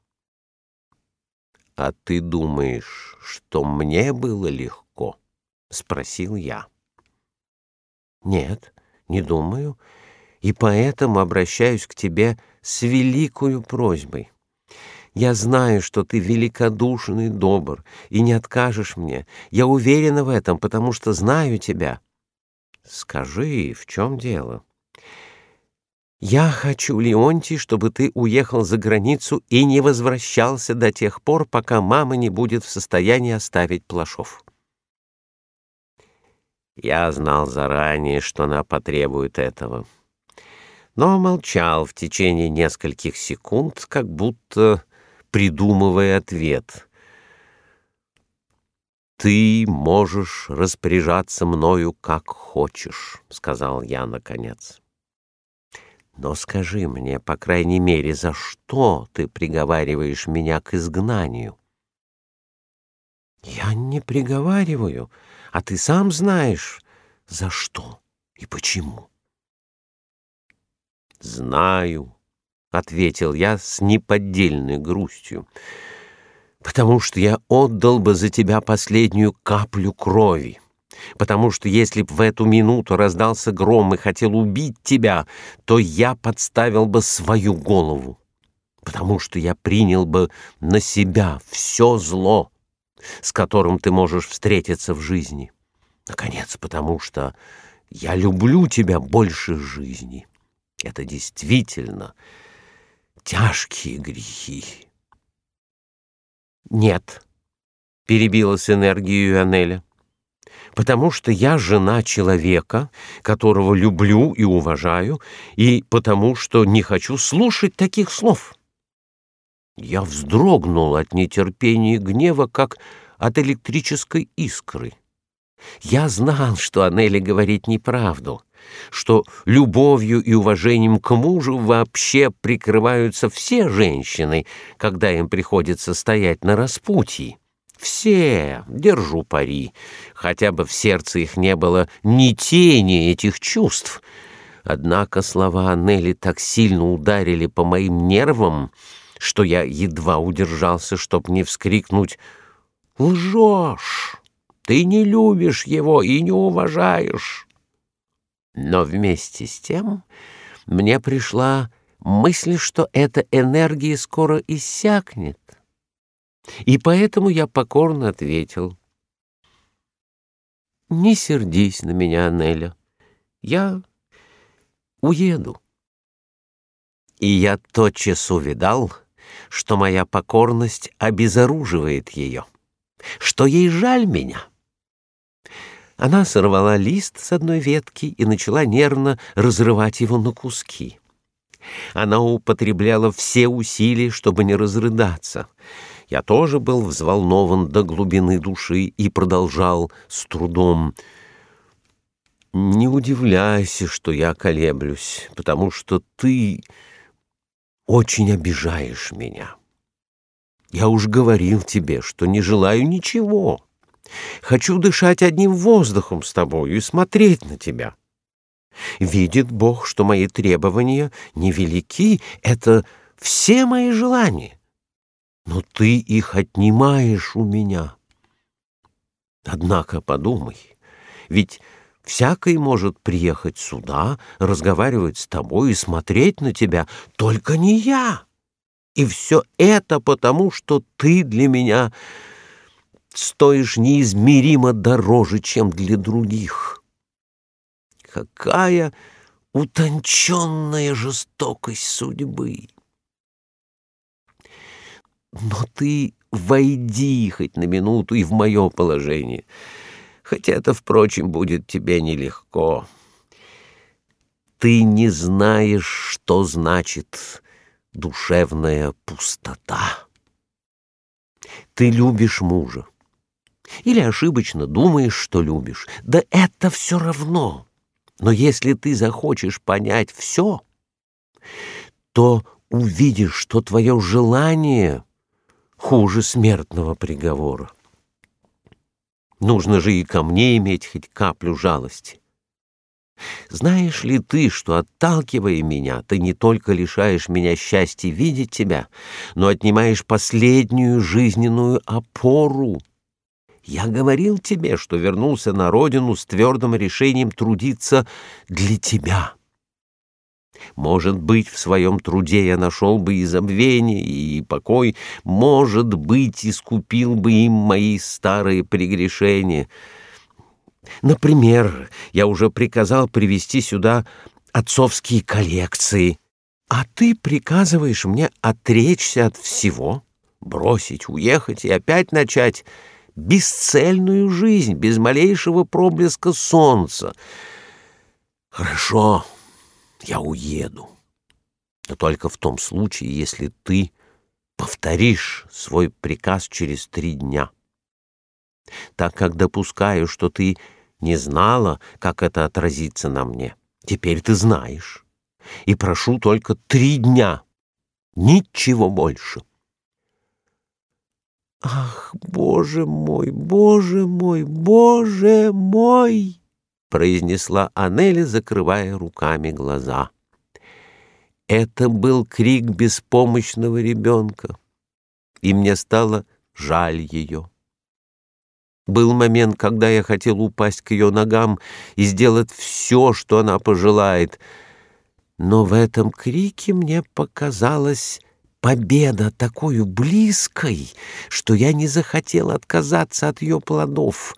Speaker 1: «А ты думаешь, что мне было легко?» — спросил я. «Нет, не думаю, и поэтому обращаюсь к тебе с великою просьбой». Я знаю, что ты великодушен и добр, и не откажешь мне. Я уверена в этом, потому что знаю тебя. Скажи, в чем дело? Я хочу, Леонтий, чтобы ты уехал за границу и не возвращался до тех пор, пока мама не будет в состоянии оставить Плашов. Я знал заранее, что она потребует этого, но молчал в течение нескольких секунд, как будто придумывая ответ. «Ты можешь распоряжаться мною как хочешь», — сказал я наконец. «Но скажи мне, по крайней мере, за что ты приговариваешь меня к изгнанию?» «Я не приговариваю, а ты сам знаешь, за что и почему». «Знаю», — ответил я с неподдельной грустью, «потому что я отдал бы за тебя последнюю каплю крови, потому что если б в эту минуту раздался гром и хотел убить тебя, то я подставил бы свою голову, потому что я принял бы на себя все зло, с которым ты можешь встретиться в жизни. Наконец, потому что я люблю тебя больше жизни. Это действительно тяжкие грехи. Нет, перебила с энергией Анеля, потому что я жена человека, которого люблю и уважаю, и потому что не хочу слушать таких слов. Я вздрогнул от нетерпения и гнева, как от электрической искры. Я знал, что Анели говорит неправду, что любовью и уважением к мужу вообще прикрываются все женщины, когда им приходится стоять на распутье. Все, держу пари, хотя бы в сердце их не было ни тени этих чувств. Однако слова Анели так сильно ударили по моим нервам, что я едва удержался, чтоб не вскрикнуть «Лжешь! Ты не любишь его и не уважаешь!» Но вместе с тем мне пришла мысль, что эта энергия скоро иссякнет. И поэтому я покорно ответил. «Не сердись на меня, Неля. Я уеду». И я тотчас увидал, что моя покорность обезоруживает ее, что ей жаль меня. Она сорвала лист с одной ветки и начала нервно разрывать его на куски. Она употребляла все усилия, чтобы не разрыдаться. Я тоже был взволнован до глубины души и продолжал с трудом. «Не удивляйся, что я колеблюсь, потому что ты очень обижаешь меня. Я уж говорил тебе, что не желаю ничего». Хочу дышать одним воздухом с тобою и смотреть на тебя. Видит Бог, что мои требования невелики, это все мои желания. Но ты их отнимаешь у меня. Однако подумай, ведь всякий может приехать сюда, разговаривать с тобой и смотреть на тебя, только не я. И все это потому, что ты для меня стоишь неизмеримо дороже, чем для других. Какая утонченная жестокость судьбы! Но ты войди хоть на минуту и в мое положение, хотя это, впрочем, будет тебе нелегко. Ты не знаешь, что значит душевная пустота. Ты любишь мужа или ошибочно думаешь, что любишь. Да это все равно. Но если ты захочешь понять все, то увидишь, что твое желание хуже смертного приговора. Нужно же и ко мне иметь хоть каплю жалости. Знаешь ли ты, что, отталкивая меня, ты не только лишаешь меня счастья видеть тебя, но отнимаешь последнюю жизненную опору? Я говорил тебе, что вернулся на родину с твердым решением трудиться для тебя. Может быть, в своем труде я нашел бы и забвение, и покой, может быть, искупил бы им мои старые прегрешения — Например, я уже приказал привезти сюда отцовские коллекции, а ты приказываешь мне отречься от всего, бросить, уехать и опять начать бесцельную жизнь, без малейшего проблеска солнца. Хорошо, я уеду. Но только в том случае, если ты повторишь свой приказ через три дня. Так как допускаю, что ты не знала, как это отразится на мне. Теперь ты знаешь. И прошу только три дня. Ничего больше. Ах, боже мой, боже мой, боже мой, произнесла Анели, закрывая руками глаза. Это был крик беспомощного ребенка, и мне стало жаль ее. Был момент, когда я хотел упасть к ее ногам и сделать все, что она пожелает. Но в этом крике мне показалась победа такой близкой, что я не захотел отказаться от ее плодов.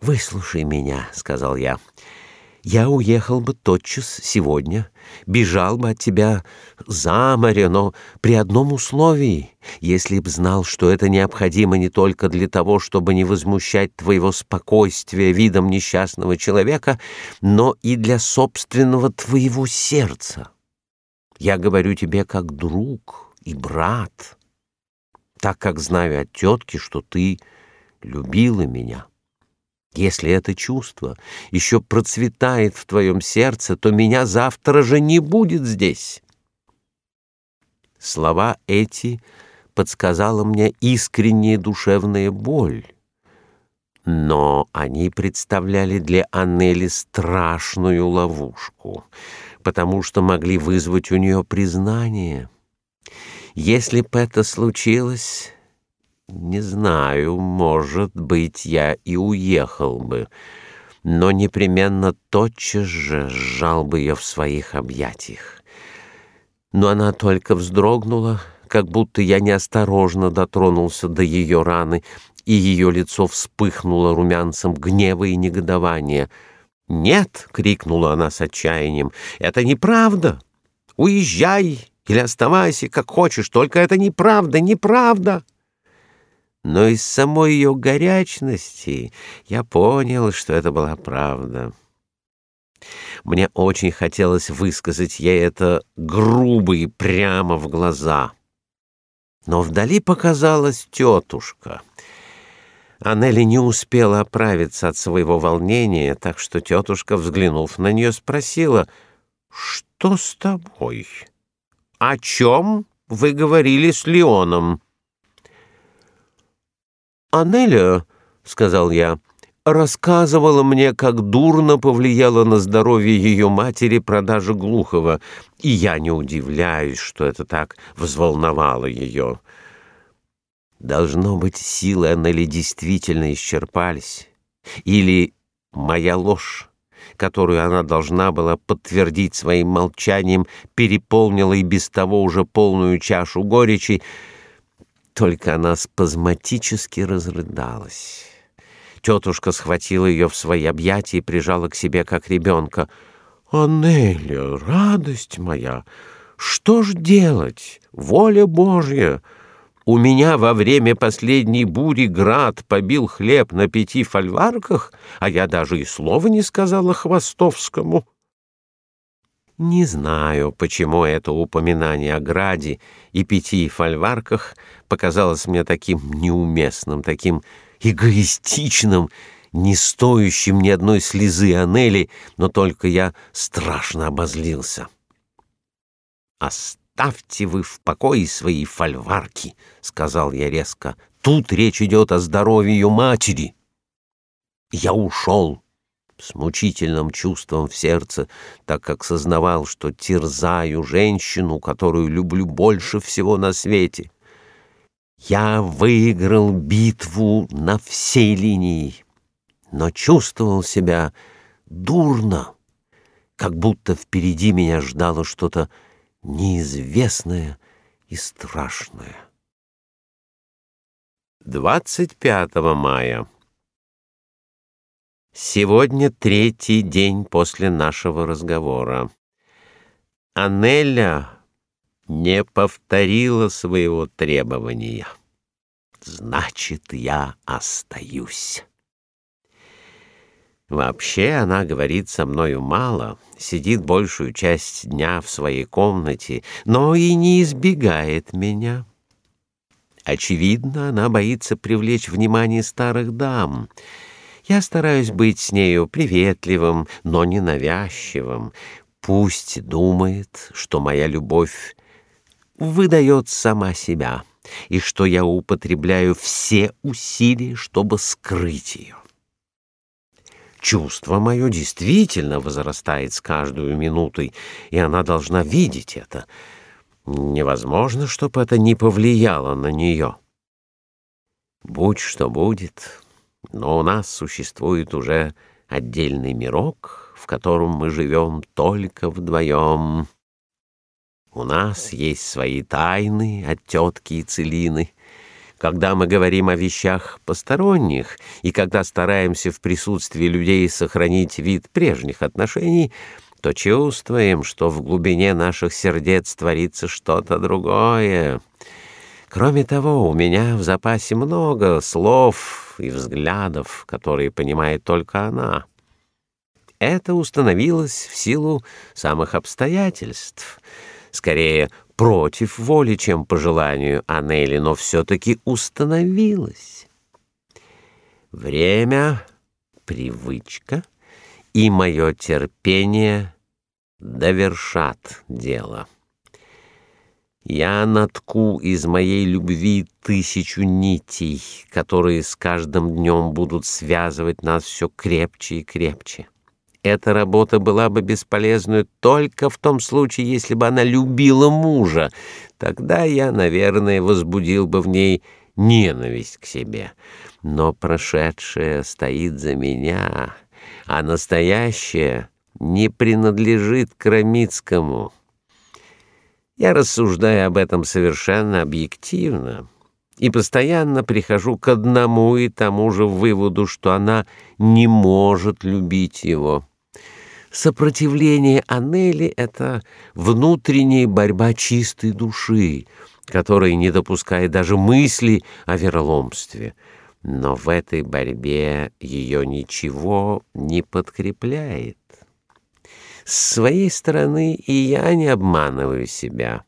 Speaker 1: «Выслушай меня», — сказал я, — я уехал бы тотчас сегодня, бежал бы от тебя за море, но при одном условии, если б знал, что это необходимо не только для того, чтобы не возмущать твоего спокойствия видом несчастного человека, но и для собственного твоего сердца. Я говорю тебе как друг и брат, так как знаю от тетки, что ты любила меня». Если это чувство еще процветает в твоем сердце, то меня завтра же не будет здесь. Слова эти подсказала мне искренняя душевная боль, но они представляли для Аннели страшную ловушку, потому что могли вызвать у нее признание. Если бы это случилось, не знаю, может быть, я и уехал бы, но непременно тотчас же сжал бы ее в своих объятиях. Но она только вздрогнула, как будто я неосторожно дотронулся до ее раны, и ее лицо вспыхнуло румянцем гнева и негодования. «Нет!» — крикнула она с отчаянием. «Это неправда! Уезжай или оставайся, как хочешь, только это неправда, неправда!» Но из самой ее горячности я понял, что это была правда. Мне очень хотелось высказать ей это грубо и прямо в глаза. Но вдали показалась тетушка. Аннели не успела оправиться от своего волнения, так что тетушка, взглянув на нее, спросила, «Что с тобой? О чем вы говорили с Леоном?» «Анеля», — сказал я, — рассказывала мне, как дурно повлияла на здоровье ее матери продажа Глухова, и я не удивляюсь, что это так взволновало ее. Должно быть, силы Анели действительно исчерпались. Или моя ложь, которую она должна была подтвердить своим молчанием, переполнила и без того уже полную чашу горечи, только она спазматически разрыдалась. Тетушка схватила ее в свои объятия и прижала к себе, как ребенка. «Анеля, радость моя, что ж делать? Воля Божья!» У меня во время последней бури град побил хлеб на пяти фольварках, а я даже и слова не сказала Хвостовскому. Не знаю, почему это упоминание о граде и пяти фольварках показалось мне таким неуместным, таким эгоистичным, не стоящим ни одной слезы Анели, но только я страшно обозлился. «Оставьте вы в покое свои фольварки», — сказал я резко. «Тут речь идет о здоровье матери». Я ушел с мучительным чувством в сердце, так как сознавал, что терзаю женщину, которую люблю больше всего на свете. Я выиграл битву на всей линии, но чувствовал себя дурно, как будто впереди меня ждало что-то неизвестное и страшное. 25 мая Сегодня третий день после нашего разговора. Анеля не повторила своего требования. Значит, я остаюсь. Вообще она говорит со мною мало, сидит большую часть дня в своей комнате, но и не избегает меня. Очевидно, она боится привлечь внимание старых дам — я стараюсь быть с нею приветливым, но не навязчивым. Пусть думает, что моя любовь выдает сама себя, и что я употребляю все усилия, чтобы скрыть ее. Чувство мое действительно возрастает с каждой минутой, и она должна видеть это. Невозможно, чтобы это не повлияло на нее. Будь что будет, но у нас существует уже отдельный мирок, в котором мы живем только вдвоем. У нас есть свои тайны от тетки и целины. Когда мы говорим о вещах посторонних и когда стараемся в присутствии людей сохранить вид прежних отношений, то чувствуем, что в глубине наших сердец творится что-то другое. Кроме того, у меня в запасе много слов, и взглядов, которые понимает только она. Это установилось в силу самых обстоятельств, скорее против воли, чем по желанию Анели, но все-таки установилось. Время, привычка и мое терпение довершат дело. Я натку из моей любви тысячу нитей, которые с каждым днем будут связывать нас все крепче и крепче. Эта работа была бы бесполезной только в том случае, если бы она любила мужа. Тогда я, наверное, возбудил бы в ней ненависть к себе. Но прошедшее стоит за меня, а настоящее не принадлежит Крамицкому. Я рассуждаю об этом совершенно объективно и постоянно прихожу к одному и тому же выводу, что она не может любить его. Сопротивление Анели — это внутренняя борьба чистой души, которая не допускает даже мысли о вероломстве. Но в этой борьбе ее ничего не подкрепляет. С своей стороны и я не обманываю себя.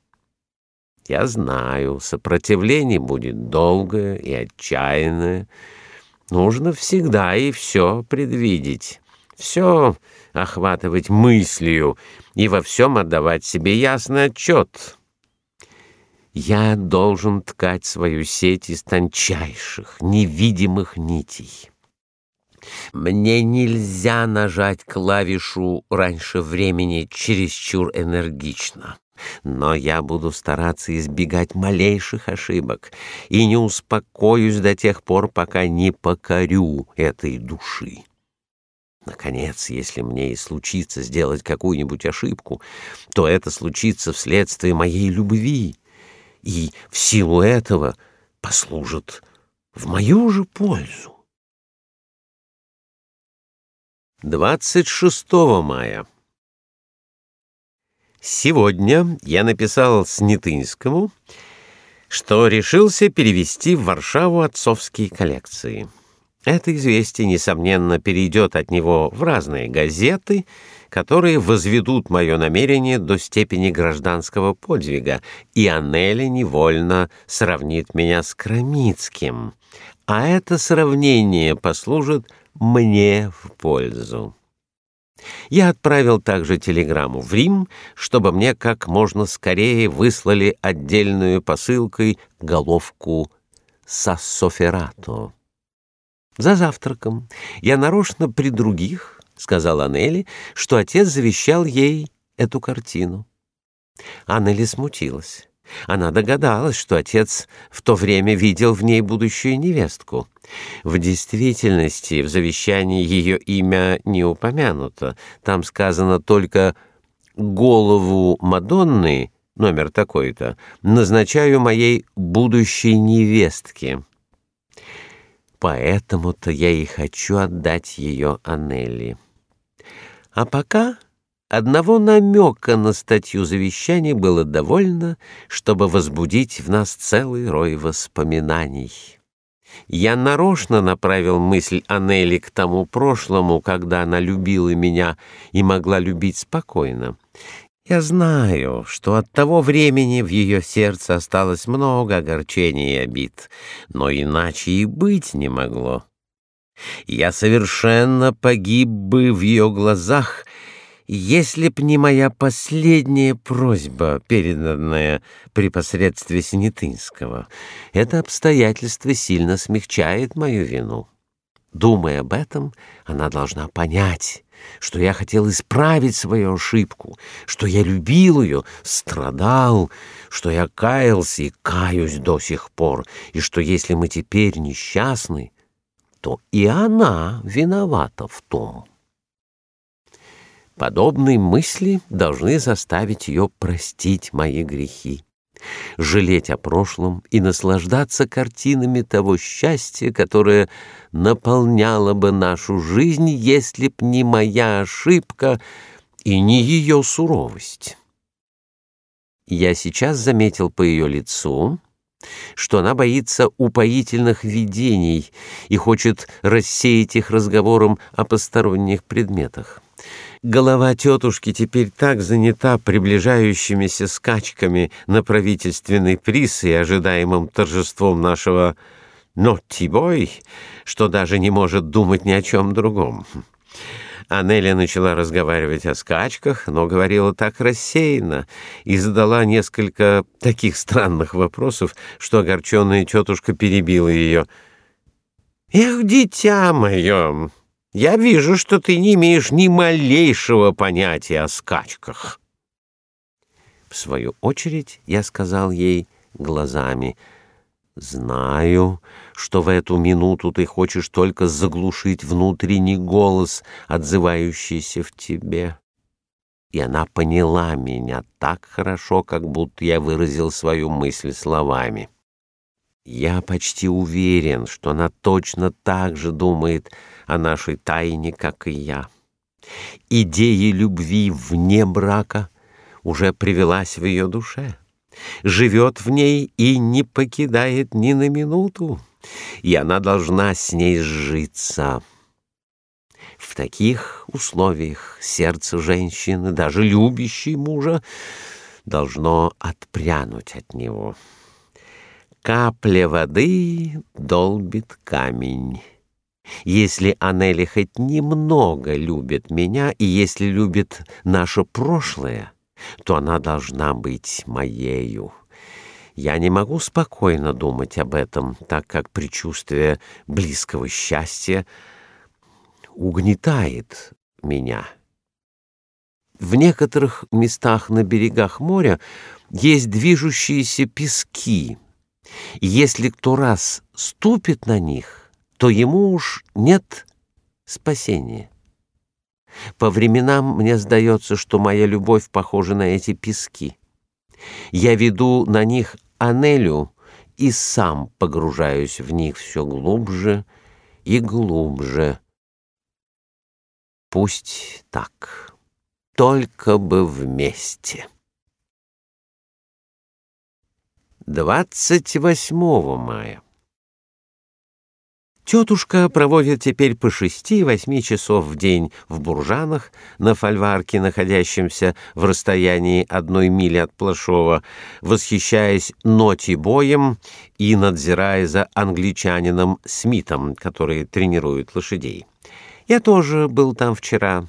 Speaker 1: Я знаю, сопротивление будет долгое и отчаянное. Нужно всегда и все предвидеть, все охватывать мыслью и во всем отдавать себе ясный отчет. Я должен ткать свою сеть из тончайших, невидимых нитей. Мне нельзя нажать клавишу раньше времени чересчур энергично. Но я буду стараться избегать малейших ошибок и не успокоюсь до тех пор, пока не покорю этой души. Наконец, если мне и случится сделать какую-нибудь ошибку, то это случится вследствие моей любви, и в силу этого послужит в мою же пользу. 26 мая. Сегодня я написал Снятынскому, что решился перевести в Варшаву отцовские коллекции. Это известие, несомненно, перейдет от него в разные газеты, которые возведут мое намерение до степени гражданского подвига, и Аннели невольно сравнит меня с Крамицким. А это сравнение послужит мне в пользу. Я отправил также телеграмму в Рим, чтобы мне как можно скорее выслали отдельную посылкой головку «Сассоферато». За завтраком я нарочно при других сказал Анели, что отец завещал ей эту картину. Анели смутилась. Она догадалась, что отец в то время видел в ней будущую невестку. В действительности в завещании ее имя не упомянуто. Там сказано только «голову Мадонны» номер такой-то, назначаю моей будущей невестке. Поэтому-то я и хочу отдать ее Анелли. А пока одного намека на статью завещания было довольно, чтобы возбудить в нас целый рой воспоминаний. Я нарочно направил мысль Анели к тому прошлому, когда она любила меня и могла любить спокойно. Я знаю, что от того времени в ее сердце осталось много огорчений и обид, но иначе и быть не могло. Я совершенно погиб бы в ее глазах, если б не моя последняя просьба, переданная при посредстве Снятынского. Это обстоятельство сильно смягчает мою вину. Думая об этом, она должна понять, что я хотел исправить свою ошибку, что я любил ее, страдал, что я каялся и каюсь до сих пор, и что если мы теперь несчастны, то и она виновата в том. Подобные мысли должны заставить ее простить мои грехи жалеть о прошлом и наслаждаться картинами того счастья, которое наполняло бы нашу жизнь, если б не моя ошибка и не ее суровость. Я сейчас заметил по ее лицу, что она боится упоительных видений и хочет рассеять их разговором о посторонних предметах. Голова тетушки теперь так занята приближающимися скачками на правительственный приз и ожидаемым торжеством нашего Ноттибой, что даже не может думать ни о чем другом. Анеля начала разговаривать о скачках, но говорила так рассеянно и задала несколько таких странных вопросов, что огорченная тетушка перебила ее. «Эх, дитя мое!» Я вижу, что ты не имеешь ни малейшего понятия о скачках. В свою очередь я сказал ей глазами: "Знаю, что в эту минуту ты хочешь только заглушить внутренний голос, отзывающийся в тебе". И она поняла меня так хорошо, как будто я выразил свою мысль словами. Я почти уверен, что она точно так же думает о нашей тайне, как и я. Идея любви вне брака уже привелась в ее душе, живет в ней и не покидает ни на минуту, и она должна с ней сжиться. В таких условиях сердце женщины, даже любящей мужа, должно отпрянуть от него. Капля воды долбит камень. Если Анели хоть немного любит меня, и если любит наше прошлое, то она должна быть моею. Я не могу спокойно думать об этом, так как предчувствие близкого счастья угнетает меня. В некоторых местах на берегах моря есть движущиеся пески — если кто раз ступит на них, то ему уж нет спасения. По временам мне сдается, что моя любовь похожа на эти пески. Я веду на них Анелю и сам погружаюсь в них все глубже и глубже. Пусть так, только бы вместе. 28 мая. Тетушка проводит теперь по шести-восьми часов в день в Буржанах, на фольварке, находящемся в расстоянии одной мили от Плашова, восхищаясь ноти боем и надзирая за англичанином Смитом, который тренирует лошадей. Я тоже был там вчера.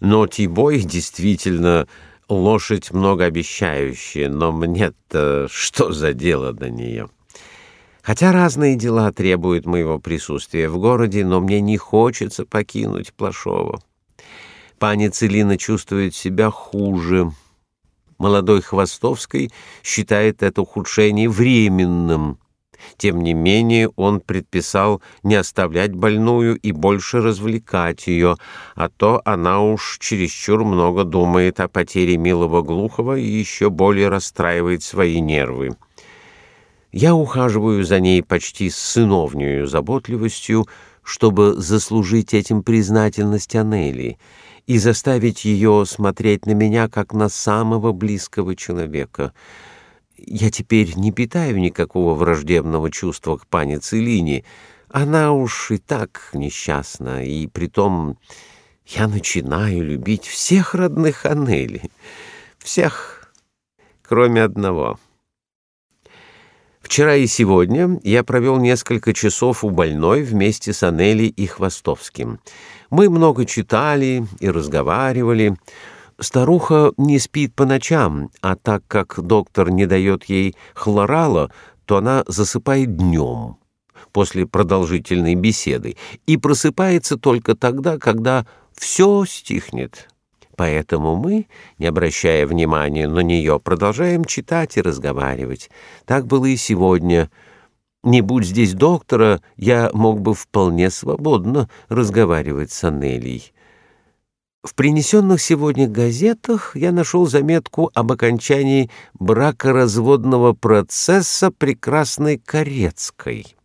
Speaker 1: Ноти бой действительно лошадь многообещающая, но мне-то что за дело до нее? Хотя разные дела требуют моего присутствия в городе, но мне не хочется покинуть Плашово. Пани Целина чувствует себя хуже. Молодой Хвостовский считает это ухудшение временным. Тем не менее, он предписал не оставлять больную и больше развлекать ее, а то она уж чересчур много думает о потере милого Глухова и еще более расстраивает свои нервы. Я ухаживаю за ней почти с сыновнею заботливостью, чтобы заслужить этим признательность Анели и заставить ее смотреть на меня как на самого близкого человека. Я теперь не питаю никакого враждебного чувства к пане Целине. Она уж и так несчастна, и притом я начинаю любить всех родных Анели, всех, кроме одного — Вчера и сегодня я провел несколько часов у больной вместе с Анели и Хвостовским. Мы много читали и разговаривали. Старуха не спит по ночам, а так как доктор не дает ей хлорала, то она засыпает днем после продолжительной беседы и просыпается только тогда, когда все стихнет. Поэтому мы, не обращая внимания на нее, продолжаем читать и разговаривать. Так было и сегодня. Не будь здесь доктора, я мог бы вполне свободно разговаривать с Анелией. В принесенных сегодня газетах я нашел заметку об окончании бракоразводного процесса прекрасной Корецкой.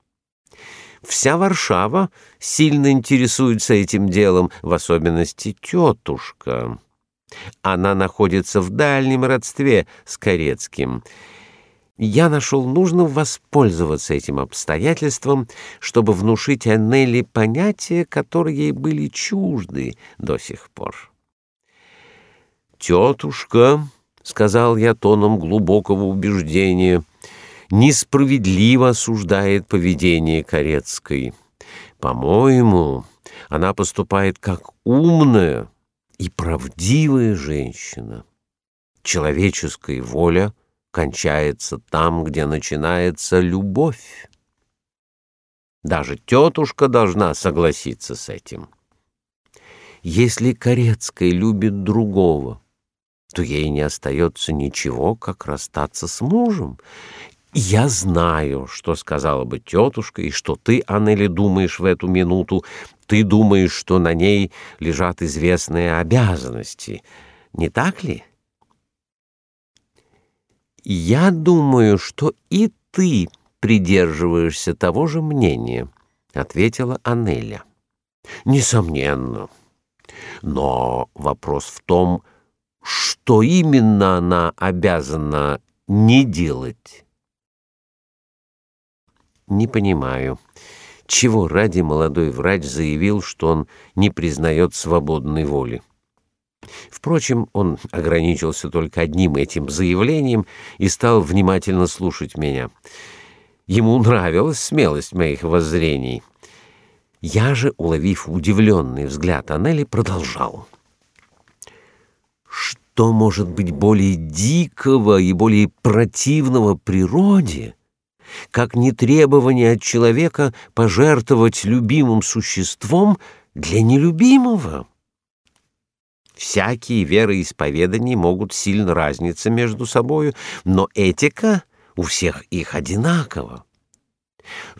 Speaker 1: Вся Варшава сильно интересуется этим делом, в особенности тетушка. Она находится в дальнем родстве с Корецким. Я нашел нужным воспользоваться этим обстоятельством, чтобы внушить Аннели понятия, которые ей были чужды до сих пор. «Тетушка», — сказал я тоном глубокого убеждения, — «несправедливо осуждает поведение Корецкой. По-моему, она поступает как умная» и правдивая женщина. Человеческая воля кончается там, где начинается любовь. Даже тетушка должна согласиться с этим. Если Корецкая любит другого, то ей не остается ничего, как расстаться с мужем. Я знаю, что сказала бы тетушка, и что ты, Аннели, думаешь в эту минуту, ты думаешь, что на ней лежат известные обязанности, не так ли? Я думаю, что и ты придерживаешься того же мнения, ответила Анеля. Несомненно. Но вопрос в том, что именно она обязана не делать. Не понимаю. Чего ради молодой врач заявил, что он не признает свободной воли? Впрочем, он ограничился только одним этим заявлением и стал внимательно слушать меня. Ему нравилась смелость моих воззрений. Я же, уловив удивленный взгляд Анели, продолжал. Что может быть более дикого и более противного природе, как не требование от человека пожертвовать любимым существом для нелюбимого. Всякие вероисповедания могут сильно разниться между собою, но этика у всех их одинакова.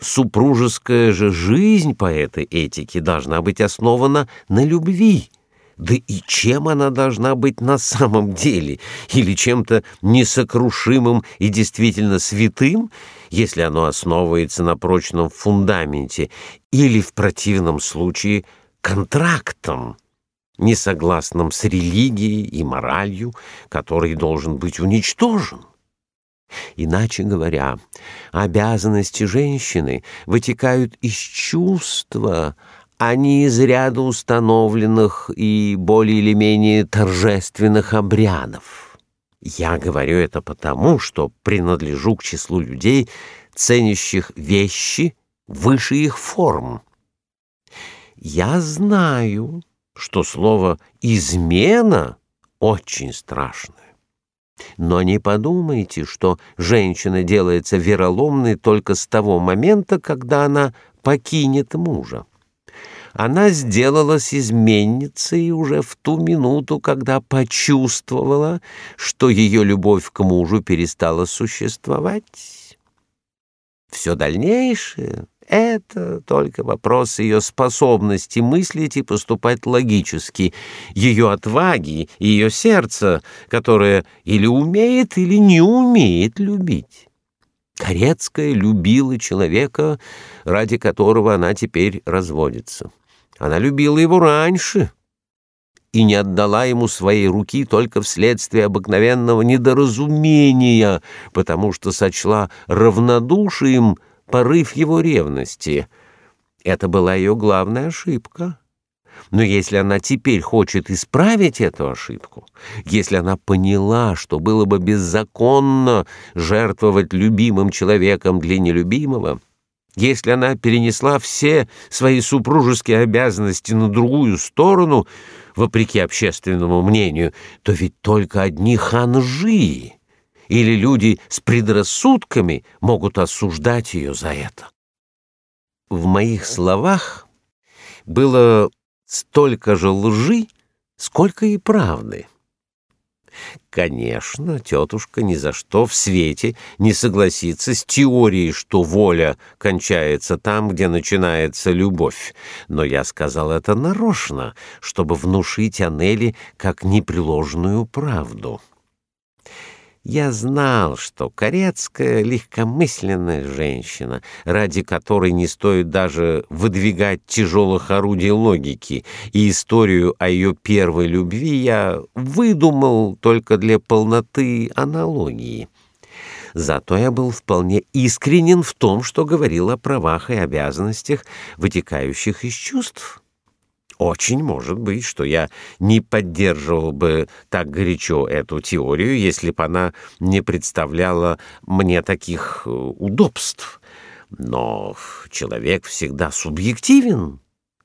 Speaker 1: Супружеская же жизнь по этой этике должна быть основана на любви, да и чем она должна быть на самом деле? Или чем-то несокрушимым и действительно святым, если оно основывается на прочном фундаменте, или в противном случае контрактом, несогласным с религией и моралью, который должен быть уничтожен? Иначе говоря, обязанности женщины вытекают из чувства, они из ряда установленных и более или менее торжественных обрядов. Я говорю это потому, что принадлежу к числу людей, ценящих вещи выше их форм. Я знаю, что слово «измена» очень страшное. Но не подумайте, что женщина делается вероломной только с того момента, когда она покинет мужа. Она сделалась изменницей уже в ту минуту, когда почувствовала, что ее любовь к мужу перестала существовать. Все дальнейшее — это только вопрос ее способности мыслить и поступать логически, ее отваги ее сердца, которое или умеет, или не умеет любить. Корецкая любила человека, ради которого она теперь разводится. Она любила его раньше и не отдала ему своей руки только вследствие обыкновенного недоразумения, потому что сочла равнодушием порыв его ревности. Это была ее главная ошибка. Но если она теперь хочет исправить эту ошибку, если она поняла, что было бы беззаконно жертвовать любимым человеком для нелюбимого, если она перенесла все свои супружеские обязанности на другую сторону, вопреки общественному мнению, то ведь только одни ханжи или люди с предрассудками могут осуждать ее за это. В моих словах было столько же лжи, сколько и правды. Конечно, тетушка ни за что в свете не согласится с теорией, что воля кончается там, где начинается любовь. Но я сказал это нарочно, чтобы внушить Анели как непреложную правду. Я знал, что Корецкая — легкомысленная женщина, ради которой не стоит даже выдвигать тяжелых орудий логики, и историю о ее первой любви я выдумал только для полноты аналогии. Зато я был вполне искренен в том, что говорил о правах и обязанностях, вытекающих из чувств. Очень может быть, что я не поддерживал бы так горячо эту теорию, если бы она не представляла мне таких э, удобств. Но человек всегда субъективен,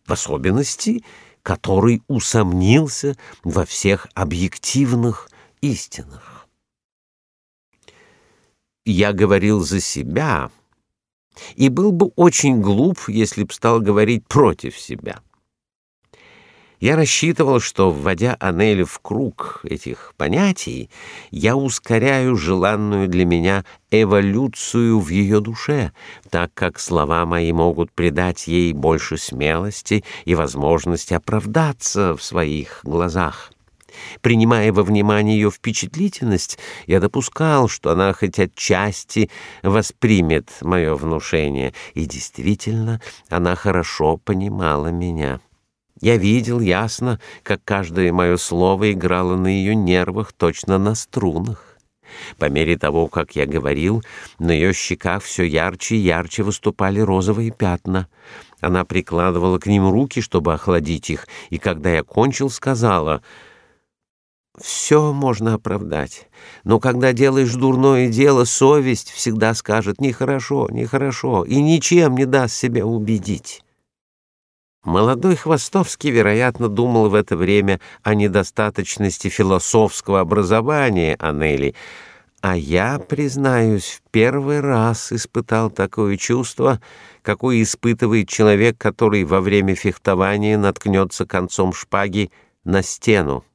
Speaker 1: в особенности, который усомнился во всех объективных истинах. Я говорил за себя и был бы очень глуп, если б стал говорить против себя. Я рассчитывал, что, вводя Анели в круг этих понятий, я ускоряю желанную для меня эволюцию в ее душе, так как слова мои могут придать ей больше смелости и возможности оправдаться в своих глазах. Принимая во внимание ее впечатлительность, я допускал, что она хоть отчасти воспримет мое внушение, и действительно она хорошо понимала меня. Я видел ясно, как каждое мое слово играло на ее нервах, точно на струнах. По мере того, как я говорил, на ее щеках все ярче и ярче выступали розовые пятна. Она прикладывала к ним руки, чтобы охладить их, и когда я кончил, сказала: «Все можно оправдать, но когда делаешь дурное дело, совесть всегда скажет нехорошо, нехорошо и ничем не даст себя убедить». Молодой Хвостовский, вероятно, думал в это время о недостаточности философского образования Анели, а я, признаюсь, в первый раз испытал такое чувство, какое испытывает человек, который во время фехтования наткнется концом шпаги на стену.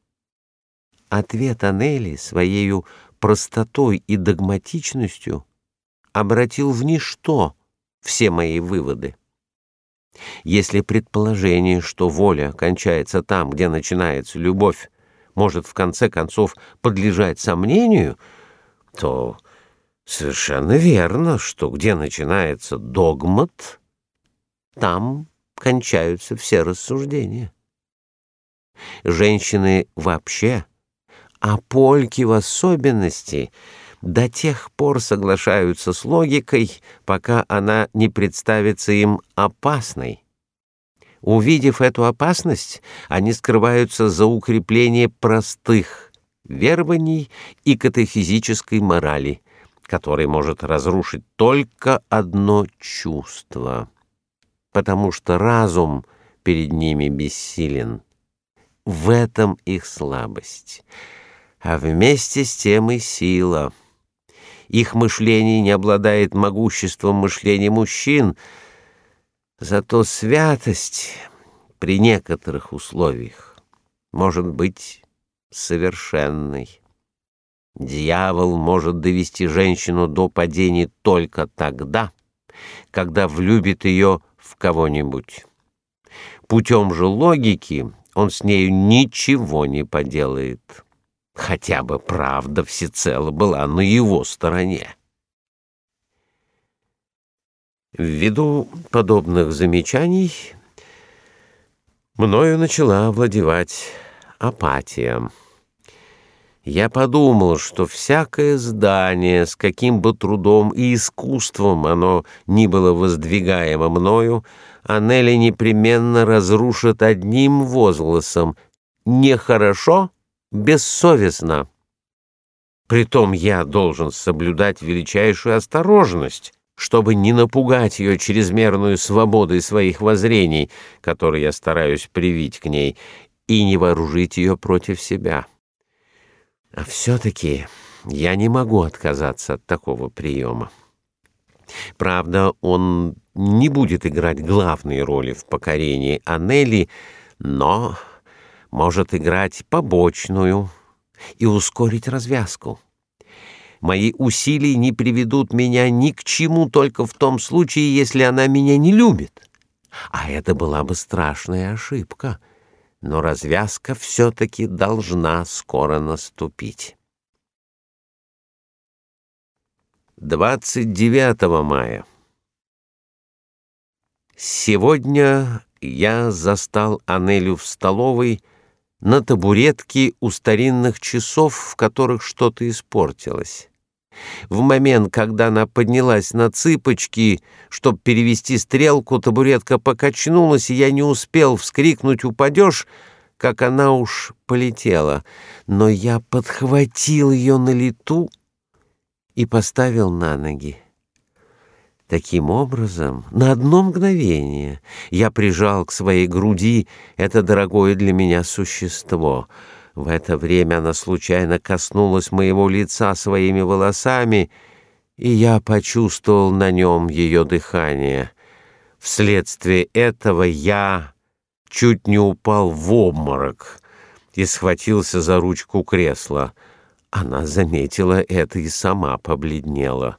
Speaker 1: Ответ Анели своей простотой и догматичностью обратил в ничто все мои выводы. Если предположение, что воля кончается там, где начинается любовь, может в конце концов подлежать сомнению, то совершенно верно, что где начинается догмат, там кончаются все рассуждения. Женщины вообще, а польки в особенности — до тех пор соглашаются с логикой, пока она не представится им опасной. Увидев эту опасность, они скрываются за укрепление простых верований и катехизической морали, который может разрушить только одно чувство, потому что разум перед ними бессилен. В этом их слабость. а вместе с тем и сила. Их мышление не обладает могуществом мышления мужчин, зато святость при некоторых условиях может быть совершенной. Дьявол может довести женщину до падения только тогда, когда влюбит ее в кого-нибудь. Путем же логики он с нею ничего не поделает. Хотя бы правда всецело была на его стороне. Ввиду подобных замечаний мною начала овладевать апатия. Я подумал, что всякое здание, с каким бы трудом и искусством оно ни было воздвигаемо мною, Анели непременно разрушит одним возгласом «Нехорошо, бессовестно». Притом я должен соблюдать величайшую осторожность, чтобы не напугать ее чрезмерную свободой своих воззрений, которые я стараюсь привить к ней, и не вооружить ее против себя. А все-таки я не могу отказаться от такого приема. Правда, он не будет играть главные роли в покорении Анели, но может играть побочную и ускорить развязку. Мои усилия не приведут меня ни к чему только в том случае, если она меня не любит. А это была бы страшная ошибка — но развязка все-таки должна скоро наступить. 29 мая. Сегодня я застал Анелю в столовой на табуретке у старинных часов, в которых что-то испортилось. В момент, когда она поднялась на цыпочки, чтобы перевести стрелку, табуретка покачнулась, и я не успел вскрикнуть «Упадешь!», как она уж полетела. Но я подхватил ее на лету и поставил на ноги. Таким образом, на одно мгновение я прижал к своей груди это дорогое для меня существо — в это время она случайно коснулась моего лица своими волосами, и я почувствовал на нем ее дыхание. Вследствие этого я чуть не упал в обморок и схватился за ручку кресла. Она заметила это и сама побледнела.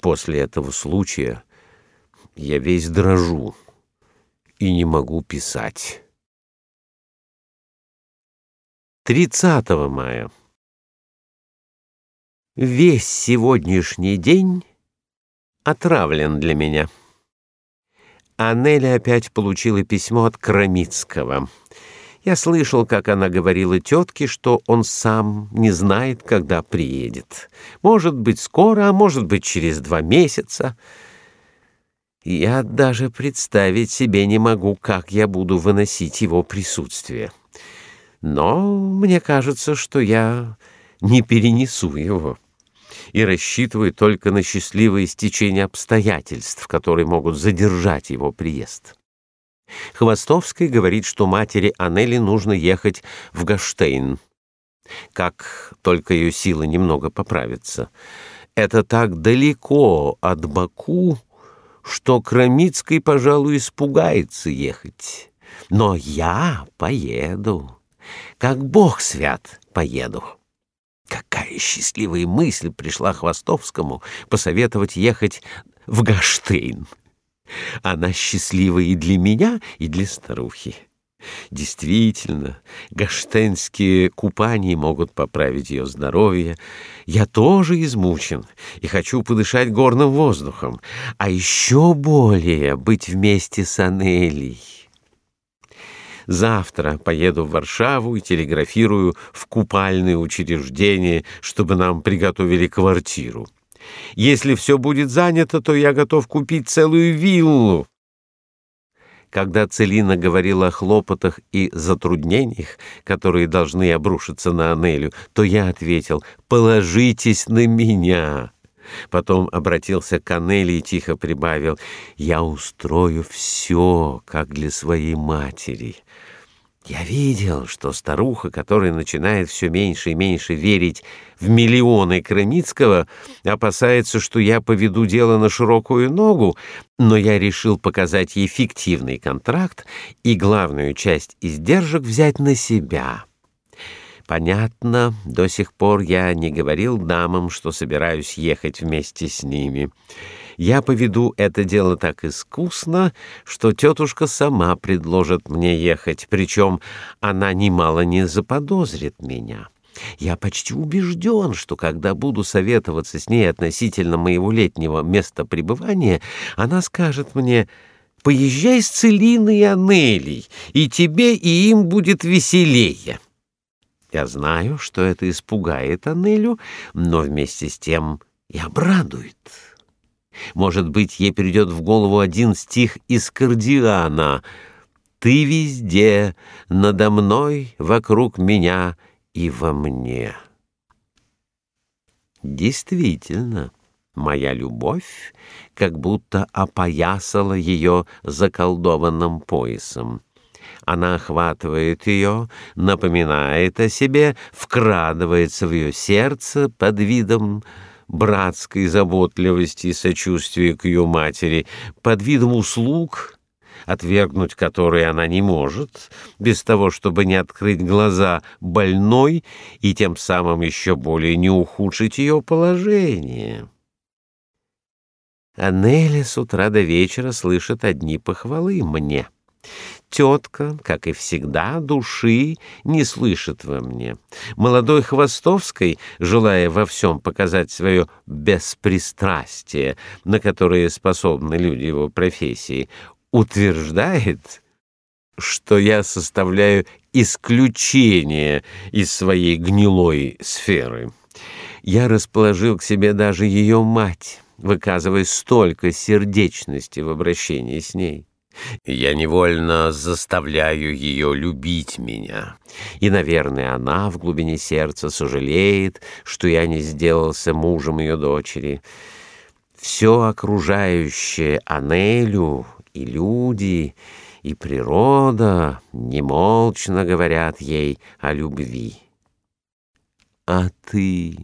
Speaker 1: После этого случая я весь дрожу и не могу писать. 30 мая. Весь сегодняшний день отравлен для меня. Анеля опять получила письмо от Крамицкого. Я слышал, как она говорила тетке, что он сам не знает, когда приедет. Может быть, скоро, а может быть, через два месяца. Я даже представить себе не могу, как я буду выносить его присутствие. Но мне кажется, что я не перенесу его и рассчитываю только на счастливое стечение обстоятельств, которые могут задержать его приезд. Хвостовский говорит, что матери Анели нужно ехать в Гаштейн, как только ее силы немного поправятся. Это так далеко от Баку, что Крамицкий, пожалуй, испугается ехать. Но я поеду. Как бог свят, поеду. Какая счастливая мысль пришла Хвостовскому посоветовать ехать в Гаштейн. Она счастлива и для меня, и для старухи. Действительно, гаштейнские купания могут поправить ее здоровье. Я тоже измучен и хочу подышать горным воздухом, а еще более быть вместе с Анелей. Завтра поеду в Варшаву и телеграфирую в купальное учреждение, чтобы нам приготовили квартиру. Если все будет занято, то я готов купить целую виллу. Когда Целина говорила о хлопотах и затруднениях, которые должны обрушиться на Анелю, то я ответил «Положитесь на меня». Потом обратился к Анели и тихо прибавил «Я устрою все, как для своей матери». Я видел, что старуха, которая начинает все меньше и меньше верить в миллионы Крымицкого, опасается, что я поведу дело на широкую ногу, но я решил показать ей фиктивный контракт и главную часть издержек взять на себя. Понятно, до сих пор я не говорил дамам, что собираюсь ехать вместе с ними я поведу это дело так искусно, что тетушка сама предложит мне ехать, причем она немало не заподозрит меня. Я почти убежден, что когда буду советоваться с ней относительно моего летнего места пребывания, она скажет мне «Поезжай с Целиной и Анелей, и тебе и им будет веселее». Я знаю, что это испугает Анелю, но вместе с тем и обрадует. Может быть, ей придет в голову один стих из Кардиана «Ты везде, надо мной, вокруг меня и во мне». Действительно, моя любовь как будто опоясала ее заколдованным поясом. Она охватывает ее, напоминает о себе, вкрадывается в ее сердце под видом братской заботливости и сочувствия к ее матери, под видом услуг, отвергнуть которые она не может, без того, чтобы не открыть глаза больной и тем самым еще более не ухудшить ее положение. Анеля с утра до вечера слышит одни похвалы мне. Тетка, как и всегда, души не слышит во мне. Молодой Хвостовской, желая во всем показать свое беспристрастие, на которое способны люди его профессии, утверждает, что я составляю исключение из своей гнилой сферы. Я расположил к себе даже ее мать, выказывая столько сердечности в обращении с ней. Я невольно заставляю ее любить меня. И, наверное, она в глубине сердца сожалеет, что я не сделался мужем ее дочери. Все окружающее Анелю и люди, и природа немолчно говорят ей о любви. А ты,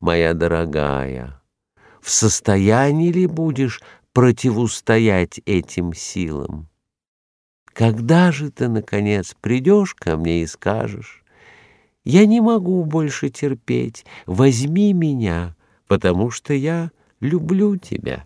Speaker 1: моя дорогая, в состоянии ли будешь противостоять этим силам. Когда же ты, наконец, придешь ко мне и скажешь, «Я не могу больше терпеть, возьми меня, потому что я люблю тебя».